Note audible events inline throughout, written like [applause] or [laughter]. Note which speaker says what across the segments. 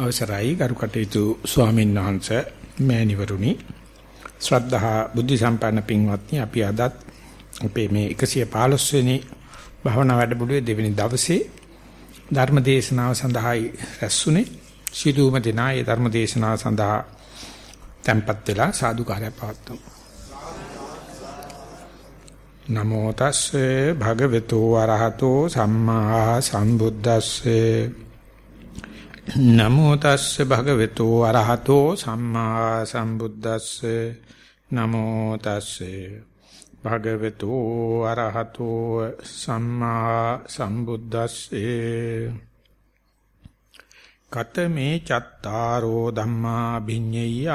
Speaker 1: අවසරයි ගරු කටයුතු ස්වාමීන් වහන්සේ මෑණිවරුනි. ශ්‍රද්ධහා බුද්ධ සම්පන්න පින්වත්නි අපි අදත් අපේ මේ 115 වෙනි භාවනා වැඩමුළුවේ දෙවෙනි දවසේ ධර්ම දේශනාව සඳහායි රැස්ුනේ සිදුවම දිනා ඒ ධර්ම දේශනාව සඳහා tempත් වෙලා සාදුකාරය පවත්වමු. නමෝ තස්සේ භගවතු වරහතෝ සම්මා සම්බුද්දස්සේ නමෝ තස්සේ භගවතු අරහතෝ සම්මා සම්බුද්දස්සේ. නමෝ තස්සේ භගවතු අරහතෝ සම්මා සම්බුද්දස්සේ. කතමේ චත්තාරෝ ධම්මා භිඤ්ඤය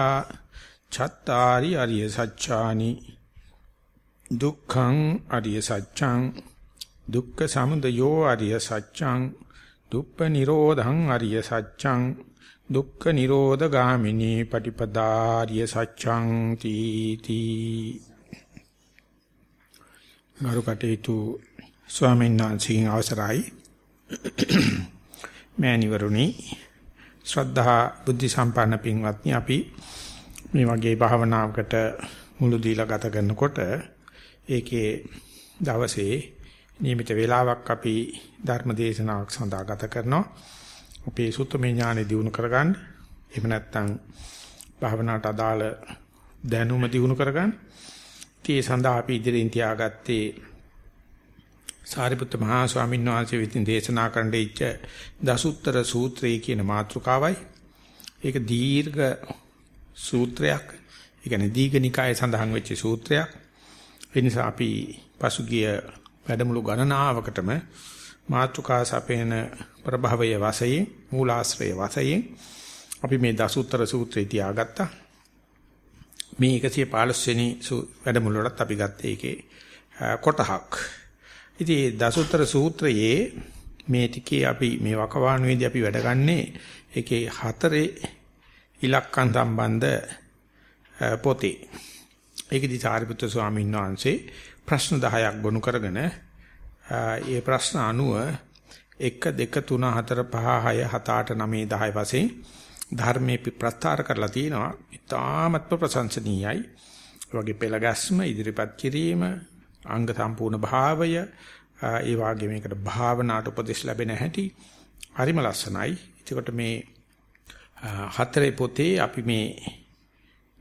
Speaker 1: චත්තාරි අරිය සච්ඡානි. දුක්ඛං අරිය සත්‍යං දුක්ඛ සමුදයෝ අරිය සත්‍යං දුප්ප නිරෝධං අරිය සත්‍යං දුක්ඛ නිරෝධ ගාමිනී පටිපදාරිය සත්‍යං තීති ගරු කටයුතු ස්වාමීන් වහන්සේගේ අවසරයි. මෑණිවරුනි ශ්‍රද්ධා බුද්ධ සම්පන්න පින්වත්නි අපි මේ වගේ භාවනාවකට මුළු දීලා ගත කරනකොට ඒකේ දවසේ නියමිත වේලාවක් අපි ධර්ම දේශනාවක් සඳහා ගත කරනවා. අපේ සුත්තමේ ඥානෙ දිනු කරගන්න. එහෙම නැත්නම් භාවනාවට අදාළ දැනුම දිනු කරගන්න. ඒ සඳහා අපි ඉදිරියෙන් තියාගත්තේ සාරිපුත්ත මහා ස්වාමීන් වහන්සේ විසින් දේශනා කරන්න ඉච්ච දසුත්තර සූත්‍රය කියන මාතෘකාවයි. ඒක දීර්ඝ සූත්‍රයක්. ඒ කියන්නේ දීඝනිකායේ සඳහන් වෙච්ච සූත්‍රයක්. ඒ නිසා අපි පසුගිය වැඩමුළු ගණනාවකටම මාතුකා සපේන ප්‍රභවය වශයෙන් මූලාශ්‍රය වශයෙන් අපි මේ දසුත්තර සූත්‍රය තියාගත්තා. මේ 115 වෙනි වැඩමුළුවටත් අපි ගත්තේ ඒකේ කොටහක්. ඉතින් දසුත්තර සූත්‍රයේ මේ ටිකේ අපි මේ වකවානුවේදී අපි වැඩගන්නේ ඒකේ හතරේ ඉලක්කම් සම්බන්ධ පොතේ. ඒකදී සාරිපුත්‍ර ස්වාමීන් වහන්සේ ප්‍රශ්න 10ක් ගොනු කරගෙන ඒ ප්‍රශ්න අනුව 1 2 3 4 5 6 7 8 9 10 වශයෙන් ධර්මයේ ප්‍රස්තාර කරලා තිනවා ඉතාමත්ම ප්‍රශංසනීයයි. වගේ පෙළ ගැස්ම ඉදිරිපත් කිරීම අංග සම්පූර්ණ භාවය ඒ වගේ මේකට භාවනාට උපදෙස් ලැබෙන හැටි හරිම ලස්සනයි. එතකොට මේ හතරේ පොතේ අපි මේ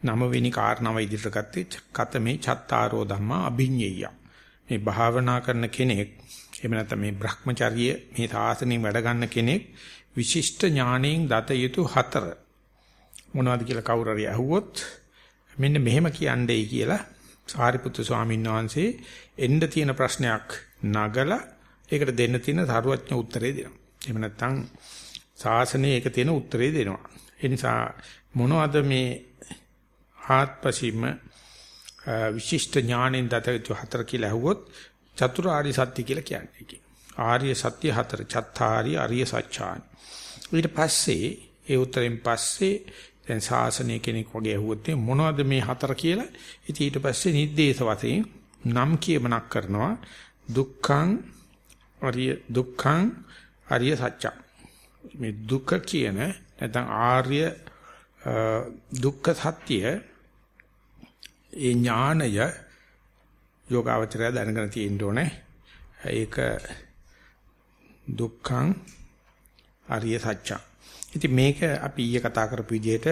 Speaker 1: නවවෙනි කාරණාව ඉදිරියට ගත්තේ කතමේ චත්තාරෝ ධම්මා අභිඤ්ඤය. මේ භාවනා කරන කෙනෙක් එහෙම නැත්නම් මේ Brahmacharya මේ සාසනෙන් වැඩ ගන්න කෙනෙක් විශිෂ්ට ඥාණයෙන් දත යුතු හතර මොනවද කියලා කවුරු හරි අහුවොත් මෙන්න මෙහෙම කියන්නේයි කියලා සාරිපුත්තු ස්වාමීන් වහන්සේ එන්න තියෙන ප්‍රශ්නයක් නගලා ඒකට දෙන්න තියෙන සාරවත්ඥ උත්තරේ දෙනවා. එහෙම නැත්නම් ශාසනයේ ඒක තියෙන උත්තරේ දෙනවා. ඒ නිසා මොනවද මේ ආත්පසීම විශිෂ්ට ඥාණයෙන් දතයුතු හතර කියලා ඇහුවොත් චතුරාර්ය සත්‍ය කියලා කියන්නේ ඒක. ආර්ය සත්‍ය හතර චත්තාරි ආර්ය සත්‍යානි. ඊට පස්සේ ඒ උත්තරෙන් පස්සේ දැන් සාසනය කෙනෙක් වගේ ඇහුවොත් මොනවද මේ හතර කියලා? ඉතින් ඊට පස්සේ නිද්දේශ වශයෙන් නම් කියමනක් කරනවා දුක්ඛං ආර්ය දුක්ඛං ආර්ය සත්‍ය. මේ දුක කියන නැත්නම් ආර්ය දුක්ඛ සත්‍ය ඒ ඥානය යෝගාවචරය දැනගෙන තියෙන්න ඕනේ. ඒක දුක්ඛං අරිය සත්‍යං. ඉතින් මේක අපි ඊයේ කතා කරපු විදිහට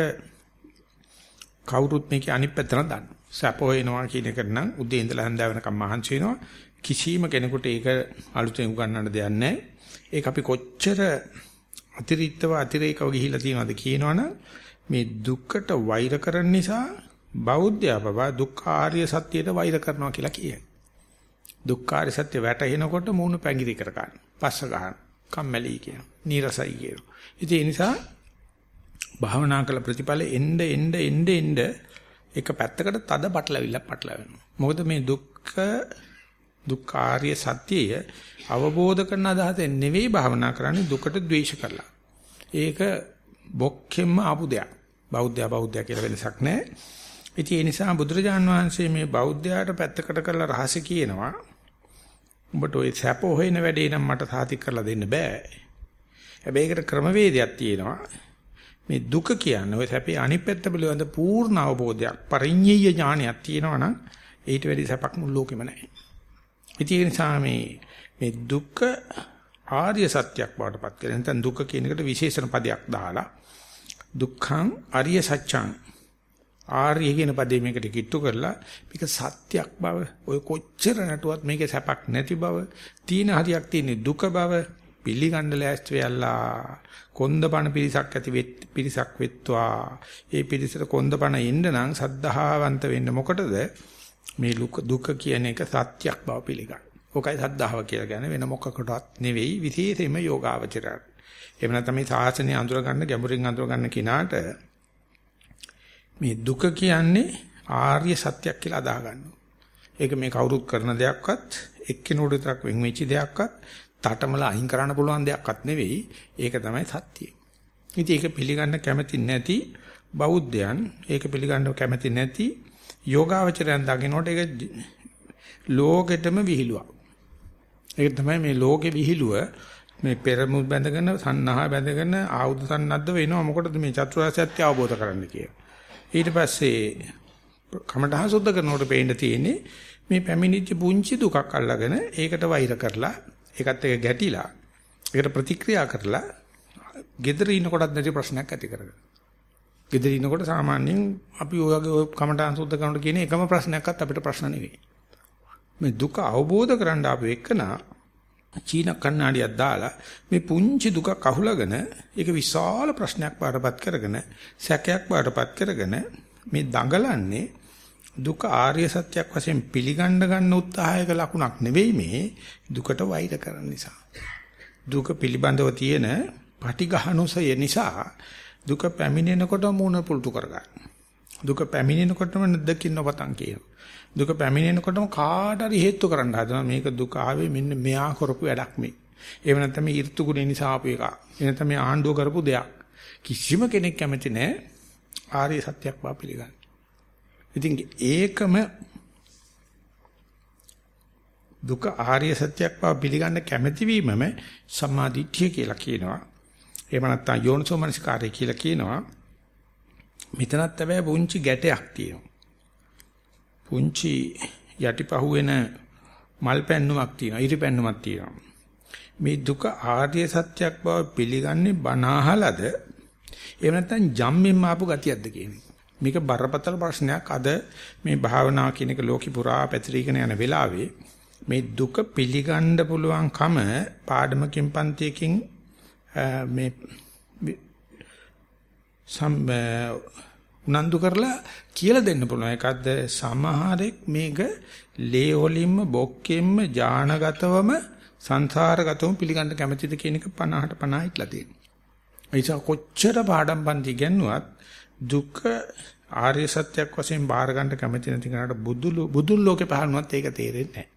Speaker 1: කවුරුත් මේකේ අනිත් පැත්තට දන්නවා. සැප හොයනවා කියන එක නම් උදේ ඉඳලා හඳ වෙනකම් මහන්සි වෙනවා. කිසිම කෙනෙකුට ඒක අලුතෙන් උගන්වන්න දෙයක් නැහැ. ඒක අපි කොච්චර අතිරික්තව අතිරේකව ගිහිලා තියෙනවද කියනවනම් මේ දුක්කට වෛර කරන නිසා බෞද්ධයා බබා දුක්ඛාරිය සත්‍යයට වෛර කරනවා කියලා කියයි. දුක්ඛාරිය සත්‍ය වැටහෙනකොට මූණ පැංගිරි කර ගන්න. පස්ස ගන්න. කම්මැලි කියන. නීරසයි කියන. ඉතින් ඒ නිසා භාවනා කළ ප්‍රතිඵල එන්න එන්න එන්න එන්න එක පැත්තකට තද පටලවිල්ලක් පටලවෙනවා. මොකද මේ දුක්ඛ දුක්ඛාරිය සත්‍යය අවබෝධ කරන අදහසෙන් නෙවෙයි භාවනා කරන්නේ දුකට ද්වේෂ කරලා. ඒක බොක්කෙම්ම ආපු දෙයක්. බෞද්ධයා බෞද්ධයා කියලා වෙනසක් නැහැ. ඉතින් ඒ නිසා බුදුරජාන් වහන්සේ මේ බෞද්ධයාට පැත්තකට කරලා රහස කියනවා. උඹට ওই සැප හොයන වැඩේ නම් මට සාතික් කරලා දෙන්න බෑ. හැබැයි ඒකට ක්‍රමවේදයක් තියෙනවා. මේ දුක කියන්නේ ඔය සැපේ අනිත් පැත්ත පිළිබඳ පූර්ණ අවබෝධයක් පරිඤ්ඤය ඥානයක් තියෙනවා නම් ඊට වැඩි සැපක් මුළු ලෝකෙම නැහැ. ඒ නිසා මේ මේ දුක ආර්ය සත්‍යයක් බවටපත් කරගෙන නැත්නම් දුක කියන එකට විශේෂණ පදයක් දාලා දුක්ඛං ආර්ය සත්‍යං ආර්ය කියන පදේ මේකට කිට්ටු කරලා මේක සත්‍යක් බව ඔය කොච්චර නටුවත් මේකේ සැපක් නැති බව තීන හරියක් තියෙන දුක බව පිළිගන්න ලෑස්ති වෙයලා කොන්දපණ පිරිසක් ඇති පිරිසක් වෙත්වා ඒ පිරිසට කොන්දපණ එන්න නම් සද්ධාවන්ත වෙන්න මොකටද මේ දුක කියන එක සත්‍යක් බව පිළිගන්න. ඕකයි සද්ධාව කියලා කියන්නේ වෙන මොකකටවත් නෙවෙයි විශේෂයෙන්ම යෝගාවචරය. එහෙම නැත්නම් මේ සාසනය අඳුර ගන්න ගැඹුරින් අඳුර ගන්න කිනාට මේ දුක කියන්නේ ආර්ය සත්‍යයක් කියලා අදා ගන්නවා. ඒක මේ කවුරුත් කරන දෙයක්වත් එක්කිනුට විතරක් වෙන් වෙච්ච දෙයක්වත් තටමල අයින් කරන්න පුළුවන් දෙයක්වත් නෙවෙයි. ඒක තමයි සත්‍යය. ඉතින් ඒක පිළිගන්න කැමති නැති බෞද්ධයන් ඒක පිළිගන්න කැමති නැති යෝගාවචරයන් දකින්නට ඒක ලෝකෙටම විහිළුවක්. ඒක තමයි මේ ලෝකේ විහිළුව මේ පෙරමුත් බැඳගෙන සන්නහා බැඳගෙන ආයුධ සන්නද්ධ වෙනවා මොකටද මේ චතුරාර්ය සත්‍ය අවබෝධ කරගන්න කියලා. ඊට පස්සේ කමඨහ සුද්ධ කරනකොට පේන්න තියෙන්නේ මේ පැමිණිච්ච පුංචි දුකක් අල්ලගෙන ඒකට වෛර කරලා ඒකත් එක ගැටිලා ඒකට ප්‍රතික්‍රියා කරලා gedara ඉන්නකොටත් නැති ප්‍රශ්නයක් ඇති කරගන්න. gedara ඉන්නකොට සාමාන්‍යයෙන් අපි ඔයගේ ඔය කමඨහන් සුද්ධ කරනකොට කියන එකම ප්‍රශ්නයක්වත් අපිට ප්‍රශ්න නෙවෙයි. මේ දුක අවබෝධ කරගන්න ආපු එකනා චීන කන්නාඩියක් දාලා මේ පුංචි දුකක් අහුලගෙන ඒක විශාල ප්‍රශ්නයක් බාටපත් කරගෙන සැකයක් බාටපත් කරගෙන මේ දඟලන්නේ දුක ආර්ය සත්‍යයක් වශයෙන් පිළිගන්න ගන්න උත්සාහයක ලකුණක් නෙවෙයි මේ දුකට වෛර කරන නිසා. දුක පිළිබඳව තියෙන පටිඝහනුසය නිසා දුක පැමිණෙනකොට මූණ පුල්තු කරගන්න. දුක පැමිණෙනකොටම නැද්දකින් නොපතන් කියනවා දුක පැමිණෙනකොටම කාට හරි හේතු කරන්න හදනවා මේක දුක ආවේ මෙන්න මෙයා කරපු වැඩක් මේ. එහෙම නැත්නම් මේ ඍතු ගුණේ නිසා ආපු එක. එහෙනම් මේ ආණ්ඩුව කරපු දෙයක්. කිසිම කෙනෙක් කැමති නැහැ ආර්ය සත්‍යයක් බව පිළිගන්න. ඉතින් ඒකම දුක ආර්ය සත්‍යයක් බව පිළිගන්න කැමැති වීමම සම්මාදිට්ඨිය කියලා කියනවා. එහෙම නැත්නම් යෝනිසෝ මනසිකාරය කියලා කියනවා. මෙතනත් හැබැයි පුංචි ගැටයක් තියෙනවා. පුංචි යටිපහුවෙන මල් පැන්නුමක් තියෙනවා ඉරි පැන්නුමක් තියෙනවා. මේ දුක ආර්ය සත්‍යයක් බව පිළිගන්නේ බනහලද එහෙම නැත්නම් ජම්මෙන් ආපු ගතියක්ද කියන්නේ? මේක බරපතල ප්‍රශ්නයක්. අද මේ භාවනා කියන එක ලෝකෙ පුරා පැතිරීගෙන යන වෙලාවේ මේ දුක පිළිගන්න පුළුවන්කම පාඩමකින් පන්තියකින් මේ සම් උනන්දු කරලා කියලා දෙන්න පුළුවන්. ඒකද්ද සමහරෙක් මේක ලේ වලින්ම බොක්කෙන්ම ඥානගතවම සංසාරගතවම පිළිගන්න කැමැතිද කියන එක 50ට 50 ඉట్లా තියෙනවා. ඒචා කොච්චර පාඩම් පන්ති ගන්නුවත් දුක ආර්ය සත්‍යයක් වශයෙන් බාර ගන්න කැමැති නැති කෙනාට බුදුලු බුදුන් ලෝකේ පහළනවත් ඒක තේරෙන්නේ නැහැ.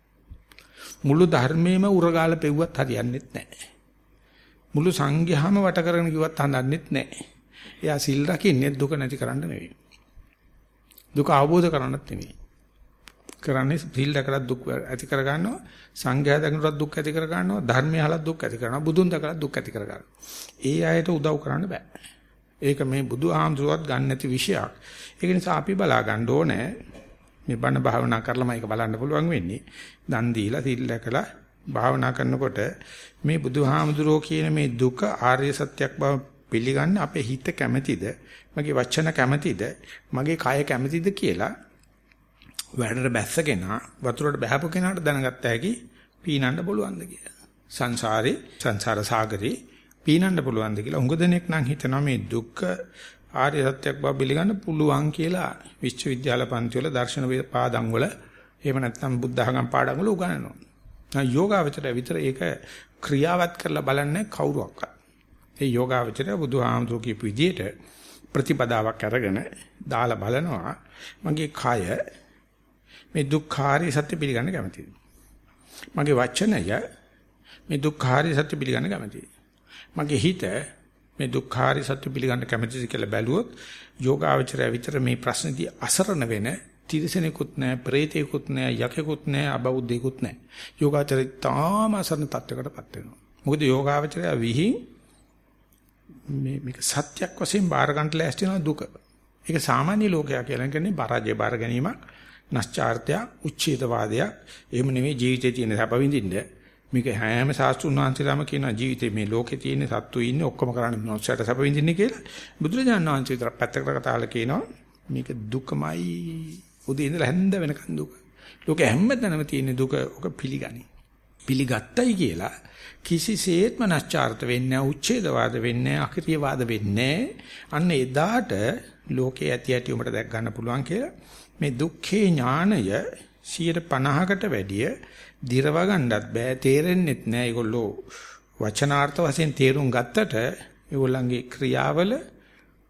Speaker 1: මුළු ධර්මයේම උරගාල පෙව්වත් හරියන්නේ නැහැ. මුළු සංඝයාම වට කරගෙන කිව්වත් හඳන්නෙත් නැහැ. එයා සිල් රකින්නේ දුක නැති කරන්න නෙවෙයි. දුක අවබෝධ කරගන්නත් නෙවෙයි. කරන්නේ සිල් දැකලා දුක් ඇති කර ගන්නවා සංඝයා දැකනට දුක් ඇති කර ගන්නවා ධර්මය අහලා දුක් ඇති කරනවා බුදුන් දැකලා දුක් ඇති කර ගන්නවා. ඒ අයට උදව් කරන්න බෑ. ඒක මේ බුදු ආමතුරුවත් ගන්න නැති විෂයක්. ඒක නිසා අපි බලා ගන්න ඕනේ මේ බණ භාවනා කරලාම ඒක බලන්න පුළුවන් වෙන්නේ. දන් දීලා සිල් දැකලා භාවනා කරනකොට මේ බුදුහාමුදුරෝ කියන මේ දුක ආර්ය සත්‍යයක් බව පිළිගන්න අපේ හිත කැමැතිද? මගේ වචන කැමැතිද? මගේ කය කැමැතිද කියලා වැඩට බැස්සගෙන වතුරට බහපු කෙනාට දැනගත්ත හැකි පීනන්න පුළුවන්ද කියලා. සංසාරේ සංසාර සාගරේ පීනන්න පුළුවන්ද කියලා. උඟ දෙනෙක් නම් හිතනවා මේ දුක්ඛ ආර්ය සත්‍යයක් බව පිළිගන්න පුළුවන් කියලා. විශ්වවිද්‍යාල පන්ති වල දර්ශන පාඩම් වල එහෙම නැත්නම් බුද්ධ ධර්ම පාඩම් වල උගන්වනවා. යෝගාවචරය විතර ඒක ක්‍රියාවත් කරලා බලන්නේ කවුරුවක්වත්. ඒ යෝගාවචරය බුදුහාමුදුරු කියපු විදිහට ප්‍රතිපදාවක් අරගෙන දාලා බලනවා. මගේ කය මේ දුක්ඛාරී සත්‍ය පිළිගන්න කැමතිද? මගේ වචනය මේ දුක්ඛාරී සත්‍ය පිළිගන්න කැමතිද? මගේ හිත මේ දුක්ඛාරී සත්‍ය පිළිගන්න කැමතිද කියලා බැලුවොත් යෝගාවචරය විතර මේ ප්‍රශ්නේදී අසරණ වෙන තිරසනෙකුත් නැහැ ප්‍රේතේකුත් නැහැ යකෙකුත් නැහැ අබෞද්ධයෙකුත් නැහැ. යෝගාචරය තාම අසරණ තත්වයකටපත් වෙනවා. මොකද යෝගාවචරය විහිං මේ මේක සත්‍යක් වශයෙන් බාර ගන්න ලෑස්ති වෙන දුක. ඒක සාමාන්‍ය ලෝකයා කියලා කියන්නේ පරාජය බාර ගැනීමක්, නැස්චාර්ත්‍යයක්, උච්ඡේදවාදයක්. එහෙම නෙවෙයි ජීවිතේ තියෙන සැප විඳින්න. මේක හැම සාස්ත්‍රුන් වහන්සේලාම කියන ජීවිතේ මේ ලෝකේ තියෙන සත්තු ඉන්නේ ඔක්කොම කරන්නේ මොනසට සැප විඳින්නේ කියලා. බුදුරජාණන් වහන්සේ විතර පැත්තකට කතාලා කියනවා මේක දුකමයි. උදේ ඉඳලා හැන්ද වෙනකන් දුක. ලෝකේ හැමතැනම තියෙන දුක ඔක පිළිගනි. පිළිගත්තයි කියලා කිසිසේත්ම නැස්චාර්ත වෙන්නේ නැහැ, උච්ඡේදවාද වෙන්නේ නැහැ, අකිරියවාද වෙන්නේ අන්න එදාට ලෝකේ ඇති ඇති උඹට දැක් ගන්න පුළුවන් කියලා මේ දුක්ඛේ ඥානය 50කට වැඩිය දිරව ගන්නත් බෑ තේරෙන්නෙත් නෑ. ඒගොල්ලෝ වචනාර්ථ වශයෙන් තේරුම් ගත්තට ඒගොල්ලන්ගේ ක්‍රියාවල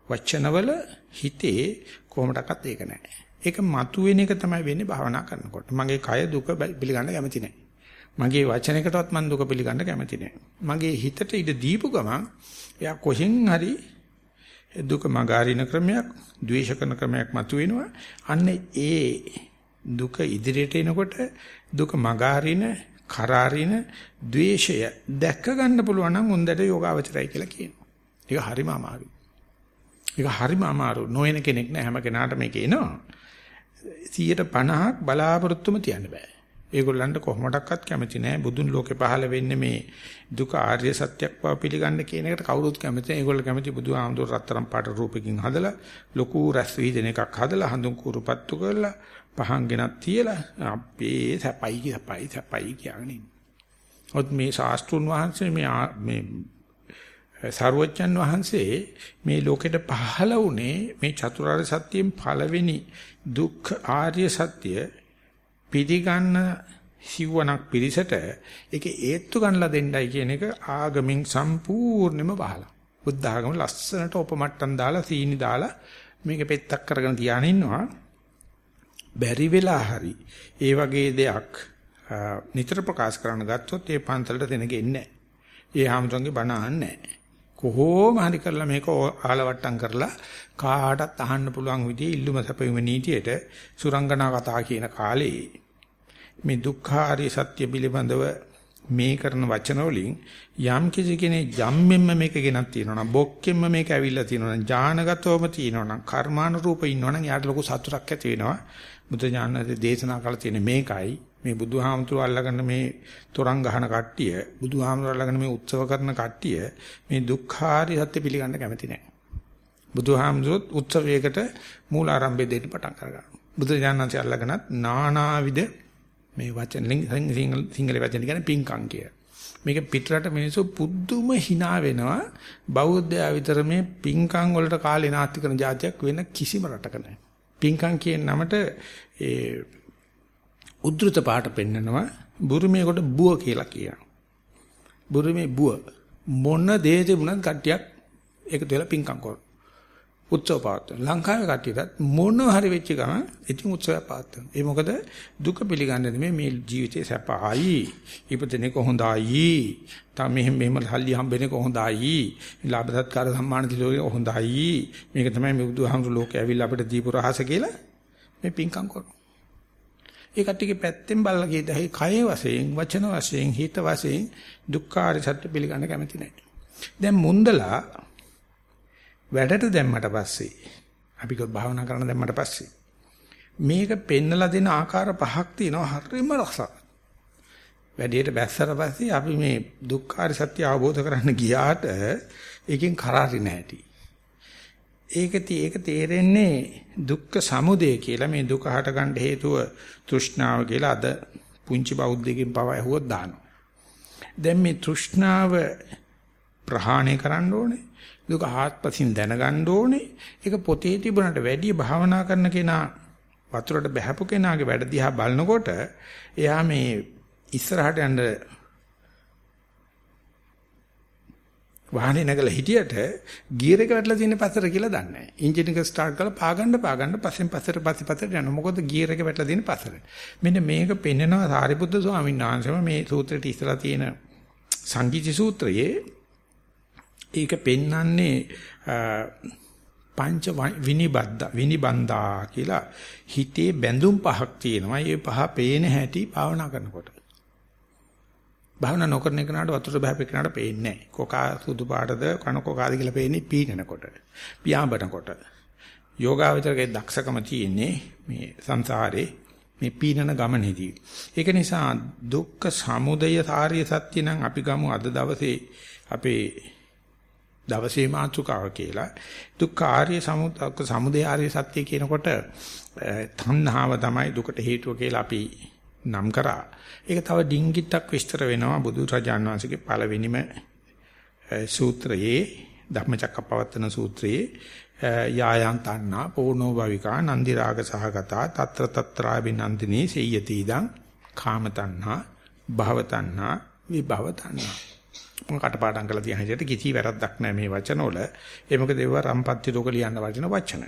Speaker 1: වචනවල හිතේ කොහොමඩක්වත් ඒක නෑ. ඒක මතුවෙන එක තමයි වෙන්නේ භාවනා කරනකොට. මගේ කය දුක පිළිගන්න කැමති නෑ. මගේ වචනයකටවත් මම දුක පිළිගන්න කැමති නෑ මගේ හිතට ඉඩ දීපු ගමන් එයා කොහෙන් හරි දුක මගාරින ක්‍රමයක්, ද්වේෂ කරන ක්‍රමයක් මතුවෙනවා. අන්න ඒ දුක ඉදිරියට එනකොට දුක මගාරින, කරාරින ද්වේෂය දැක ගන්න පුළුවන් නම් හොඳට යෝගාවචරයි කියලා කියනවා. ඒක හරිම අමාරුයි. ඒක හරිම අමාරු. නොවන කෙනෙක් නෑ හැම කෙනාට මේක එනවා. 150ක් බලාපොරොත්තුම තියන්න බෑ. ඒගොල්ලන්ට කොහොමඩක්වත් කැමති නෑ බුදුන් ලෝකේ පහළ වෙන්නේ මේ දුක ආර්ය සත්‍යයක් බව පිළිගන්න කියන එකට කවුරුත් කැමති නෑ. ඒගොල්ලෝ කැමති බුදුහාමුදුර රත්තරන් පාට රූපකින් හදලා ලොකු රැස් වීදෙන එකක් හදලා හඳුන් කුරුපත්තු කරලා පහන් ගෙනත් තියලා අපේ සැපයි සැපයි සැපයි කියන්නේ. ඔත් මේ ශාස්ත්‍රුන් වහන්සේ මේ මේ සරුවච්චන් වහන්සේ මේ ලෝකෙට පහළ වුණේ මේ චතුරාර්ය සත්‍යයෙන් පළවෙනි දුක්ඛ ආර්ය සත්‍ය පිළිගන්න සිවණක් පිරිසට ඒකේ ඒත්තු ගන්නලා දෙන්නයි කියන එක ආගමින් සම්පූර්ණයෙන්ම බහලා. බුද්ධ ආගම ලස්සනට උපමට්ටම් දාලා සීනි දාලා මේක පෙත්තක් කරගෙන තියාගෙන ඉන්නවා. බැරි වෙලා හරි ඒ වගේ දෙයක් නිතර ප්‍රකාශ කරන්න ගත්තොත් ඒ පන්තලට දෙනගෙ ඉන්නේ නැහැ. ඒ හැමෝටගේ බණ අහන්නේ නැහැ. කොහොම හරි කරලා මේක ආලවට්ටම් කරලා කාටත් අහන්න පුළුවන් විදිහේ ඉල්ලුම සැපෙම නීතියට සුරංගනා කතා කියන කාලේ මේ දුක්ඛාරිය සත්‍ය පිළිබඳව මේ කරන වචන වලින් යම් කිසි කෙනෙක් ජම්මෙන්ම මේක ගෙනත් තියෙනවා නම් බොක්කෙන්ම මේක ඇවිල්ලා තියෙනවා නම් ඥානගතවම තියෙනවා නම් කර්මානුරූප ඉන්නවා නම් යාට ලොකු සතුටක් ඇති වෙනවා. බුදු ඥානයේ දේශනා කළ තියෙන මේකයි. මේ බුදුහාමුදුරුව අල්ලගෙන මේ තොරන් ගහන කට්ටිය බුදුහාමුදුරුව අල්ලගෙන මේ උත්සව කරන කට්ටිය මේ දුක්ඛාරිය සත්‍ය පිළිගන්න කැමති නැහැ බුදුහාමුදුරුවෝ උත්සවයකට මූල ආරම්භය දෙන්න පටන් ගන්නවා බුදු ඥානන්සේ අල්ලගෙනත් නානාවිද මේ වචන සිංහල සිංහල වචන කියන්නේ පිංකම් කිය. මේක පිටරට මිනිස්සු පුදුම hina වෙනවා බෞද්ධයා විතර මේ පිංකම් වලට කාලේ නාස්ති කරන જાතියක් වෙන කිසිම රටක නැහැ. පිංකම් කියන නමට ඒ උද්දෘත පාට පෙන්නනවා බුරුමේ කොට බුව කියලා කියනවා. බුරුමේ බුව මොන දේ තිබුණත් කට්ටියක් එකතු වෙලා පිංකම් කරනවා. උත්සව පවත්වන. ලංකාවේ කට්ටියටත් මොන හරි වෙච්ච ගමන් ඉතින් උත්සවයක් පවත්වන. ඒ මොකද දුක පිළිගන්නේ නෙමෙයි මේ ජීවිතේ සැපයි. ඉපදෙන්නේ කොහොඳයි. තා මෙහෙම මෙහෙම හල්ලි හම්බෙන්නේ කොහොඳයි. ලාභ සත්කාර සම්මාන දිලෝගේ කොහොඳයි. මේක තමයි මේ බුදුහාමුදුරු ලෝකේ ඇවිල්ලා අපිට දීපු රහස කියලා මේ පිංකම් කරනවා. ඒ කට්ටියගේ පැත්තෙන් බලලා කියදයි කය වශයෙන් වචන වශයෙන් හිත වශයෙන් දුක්ඛාර සත්‍ය පිළිගන්න කැමති නැහැ. දැන් මුන්දලා වැඩට දැම්මට පස්සේ අපි කො භාවනා කරන දැම්මට පස්සේ මේක පෙන්නලා දෙන ආකාර පහක් තියෙනවා හරිම රසක්. වැඩේට බැස්සට පස්සේ අපි මේ දුක්ඛාර සත්‍ය අවබෝධ කරන්න ගියාට ඒකෙන් කරාරි නැහැටි. ඒකති ඒක තේරෙන්නේ දුක්ඛ සමුදය කියලා මේ දුක හට ගන්න හේතුව තෘෂ්ණාව කියලා අද පුංචි බෞද්ධයෙක්ගෙන් පව ඇහුවොත් දානවා. දැන් මේ තෘෂ්ණාව ප්‍රහාණය කරන්න ඕනේ. දුක ආත්පසින් දැනගන්න ඕනේ. ඒක පොතේ තිබුණට වැඩි භාවනා කරන කෙනා වතුරට බහැපු කෙනාගේ වැඩ දිහා බලනකොට එයා මේ ඉස්සරහට යන්න වාහනේ නැගලා හිටියට ගියර් එක වැටලා තියෙන පස්සට කියලා දන්නේ නැහැ. එන්ජින් එක ස්ටාර්ට් කරලා පාගන්න පාගන්න පස්සෙන් පස්සට පස්සේ පස්සට යනවා. මොකද ගියර් එක වැටලා තියෙන පස්සට. මෙන්න මේක පෙන්නනවා සාරිපුත්‍ර ස්වාමීන් වහන්සේම මේ සූත්‍රයට ඉස්සලා තියෙන සංගීති සූත්‍රයේ ඒක පෙන්වන්නේ පංච විනිබද්ද විනිබන්දා කියලා හිතේ බැඳුම් පහක් තියෙනවා. ඒ පහ පේන හැටි භාවනා කරනකොට. භාවනා නොකරන කෙනාට වතුර බහපේ කෙනාට පේන්නේ නැහැ. කොකා සුදු පාටද කන කොකාද කියලා පේන්නේ පීනනකොට. පියාඹනකොට. යෝගාවචරයේ දක්ෂකම තියෙන්නේ මේ සංසාරේ මේ පීනන ගමනේදී. ඒක නිසා දුක්ඛ සමුදය සාර්ය සත්‍ය නම් අපි ගමු අද දවසේ අපේ දවසේ මාතෘකාව කියලා. දුක්ඛ ආර්ය සමුදය ආර්ය සත්‍ය කියනකොට තණ්හාව තමයි දුකට හේතුව කියලා අපි නම් කරා. ඒක තව ඩිංගිත්තක් විස්තර වෙනවා බුදු රජාන් වහන්සේගේ පළවෙනිම සූත්‍රයේ ධම්මචක්කපවත්තන සූත්‍රයේ යායන් තණ්හා පෝනෝ භවිකා නන්දි රාග සහගතා తත්‍ර తත්‍රා විනන්දිනේ සෙය්‍යති ඉදං කාම තණ්හා භව තණ්හා විභව තණ්හා. මම කටපාඩම් කරලා තියන හැටියට කිසි වැරද්දක් නැහැ මේ වචනවල. ඒ මොකද ඒවා රම්පත්ති රෝග ලියන්න වටින වචන.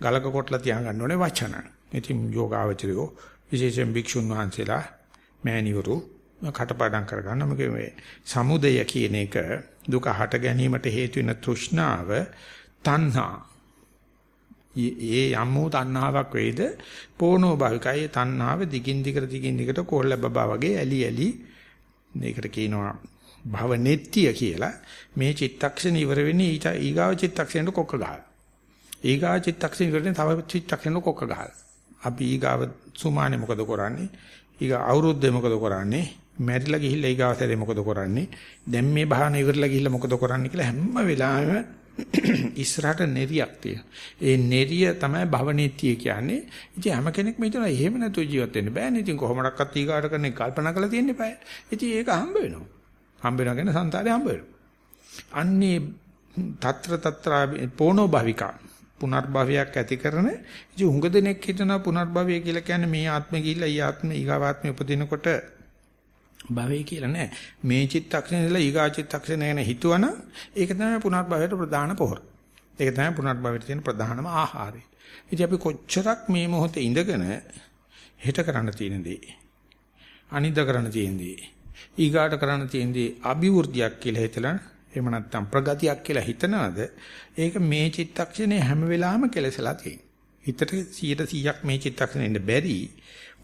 Speaker 1: ගලක කොටලා තියාගන්න ඕනේ වචන. ඉතින් යෝගාවචරයෝ විශේෂයෙන් භික්ෂුන් වහන්සේලා මෑණිවරු කටපාඩම් කරගන්න. මොකද මේ සමුදය කියන එක දුක හට ගැනීමට හේතු වෙන තෘෂ්ණාව තණ්හා. ඒ යම්මෝ තණ්හාවක් වේද පෝනෝ භවිකයි. තණ්හාව දිගින් දිගට දිගින් දිගට කොල්ල බබා වගේ ඇලි ඇලි මේකට කියනවා භව නෙත්‍ය කියලා. මේ චිත්තක්ෂණ ඉවර වෙන්නේ ඊට ඊගාව චිත්තක්ෂණයට කොක්ක ගහලා. ඊගාව චිත්තක්ෂණ ඉවර වෙන්නේ තව චිත්තක්ෂණයට කොක්ක ගහලා. අපි ඊගාව සුමානේ මොකද කරන්නේ? ඊගා අවුරුද්දේ මොකද කරන්නේ මැරිලා ගිහිල්ලා ඊගාවතරේ මොකද කරන්නේ දැන් මේ භාවන ඉවරලා ගිහිල්ලා මොකද කරන්නේ කියලා හැම වෙලාවෙම [coughs] ඉස්සරහට නෙරියක් තියෙනවා. ඒ නෙරිය තමයි භවනීත්‍ය කියන්නේ. ඉතින් හැම කෙනෙක්ම හිතනවා එහෙම නැතුව ජීවත් වෙන්න බෑනේ. ඉතින් කොහොමඩක්වත් ඊගාට කරන්නේ කල්පනා කරලා තියෙන්න eBay. ඉතින් ඒක හම්බ වෙනවා. හම්බ වෙනවා කියන්නේ සංසාරේ හම්බ වෙනවා. අන්නේ తත්‍ර తත්‍ර පෝනෝ භවිකා පුනර්භවයක් ඇති කරන ඉතින් උඟ දෙනෙක් හිතනවා පුනර්භවය කියලා කියන්නේ මේ ආත්මෙ ගිහිල්ලා ඊ ආත්මෙ ඊගාවාත්මෙ උපදිනකොට භවය කියලා නෑ. මේ චිත්තක්ෂණය ඉඳලා ඊගා චිත්තක්ෂණය ගැන හිතුවනම් ඒක තමයි පුනර්භවයට ප්‍රධාන පොහොර. ඒක තමයි පුනර්භවයට තියෙන ප්‍රධානම ආහාරය. ඉතින් අපි කොච්චරක් මේ මොහොතේ ඉඳගෙන හෙට කරන්න තියෙන දේ අනිද්ද කරන්න තියෙන දේ ඊගාට කරන්න තියෙන දේ අභිවෘද්ධියක් කියලා හිතලා එහෙම නැත්නම් ප්‍රගතියක් කියලා හිතනවාද ඒක මේ චිත්තක්ෂණේ හැම වෙලාවෙම කෙලසලා තියෙනවා. හිතට 100%ක් මේ චිත්තක්ෂණේ ඉන්න බැරි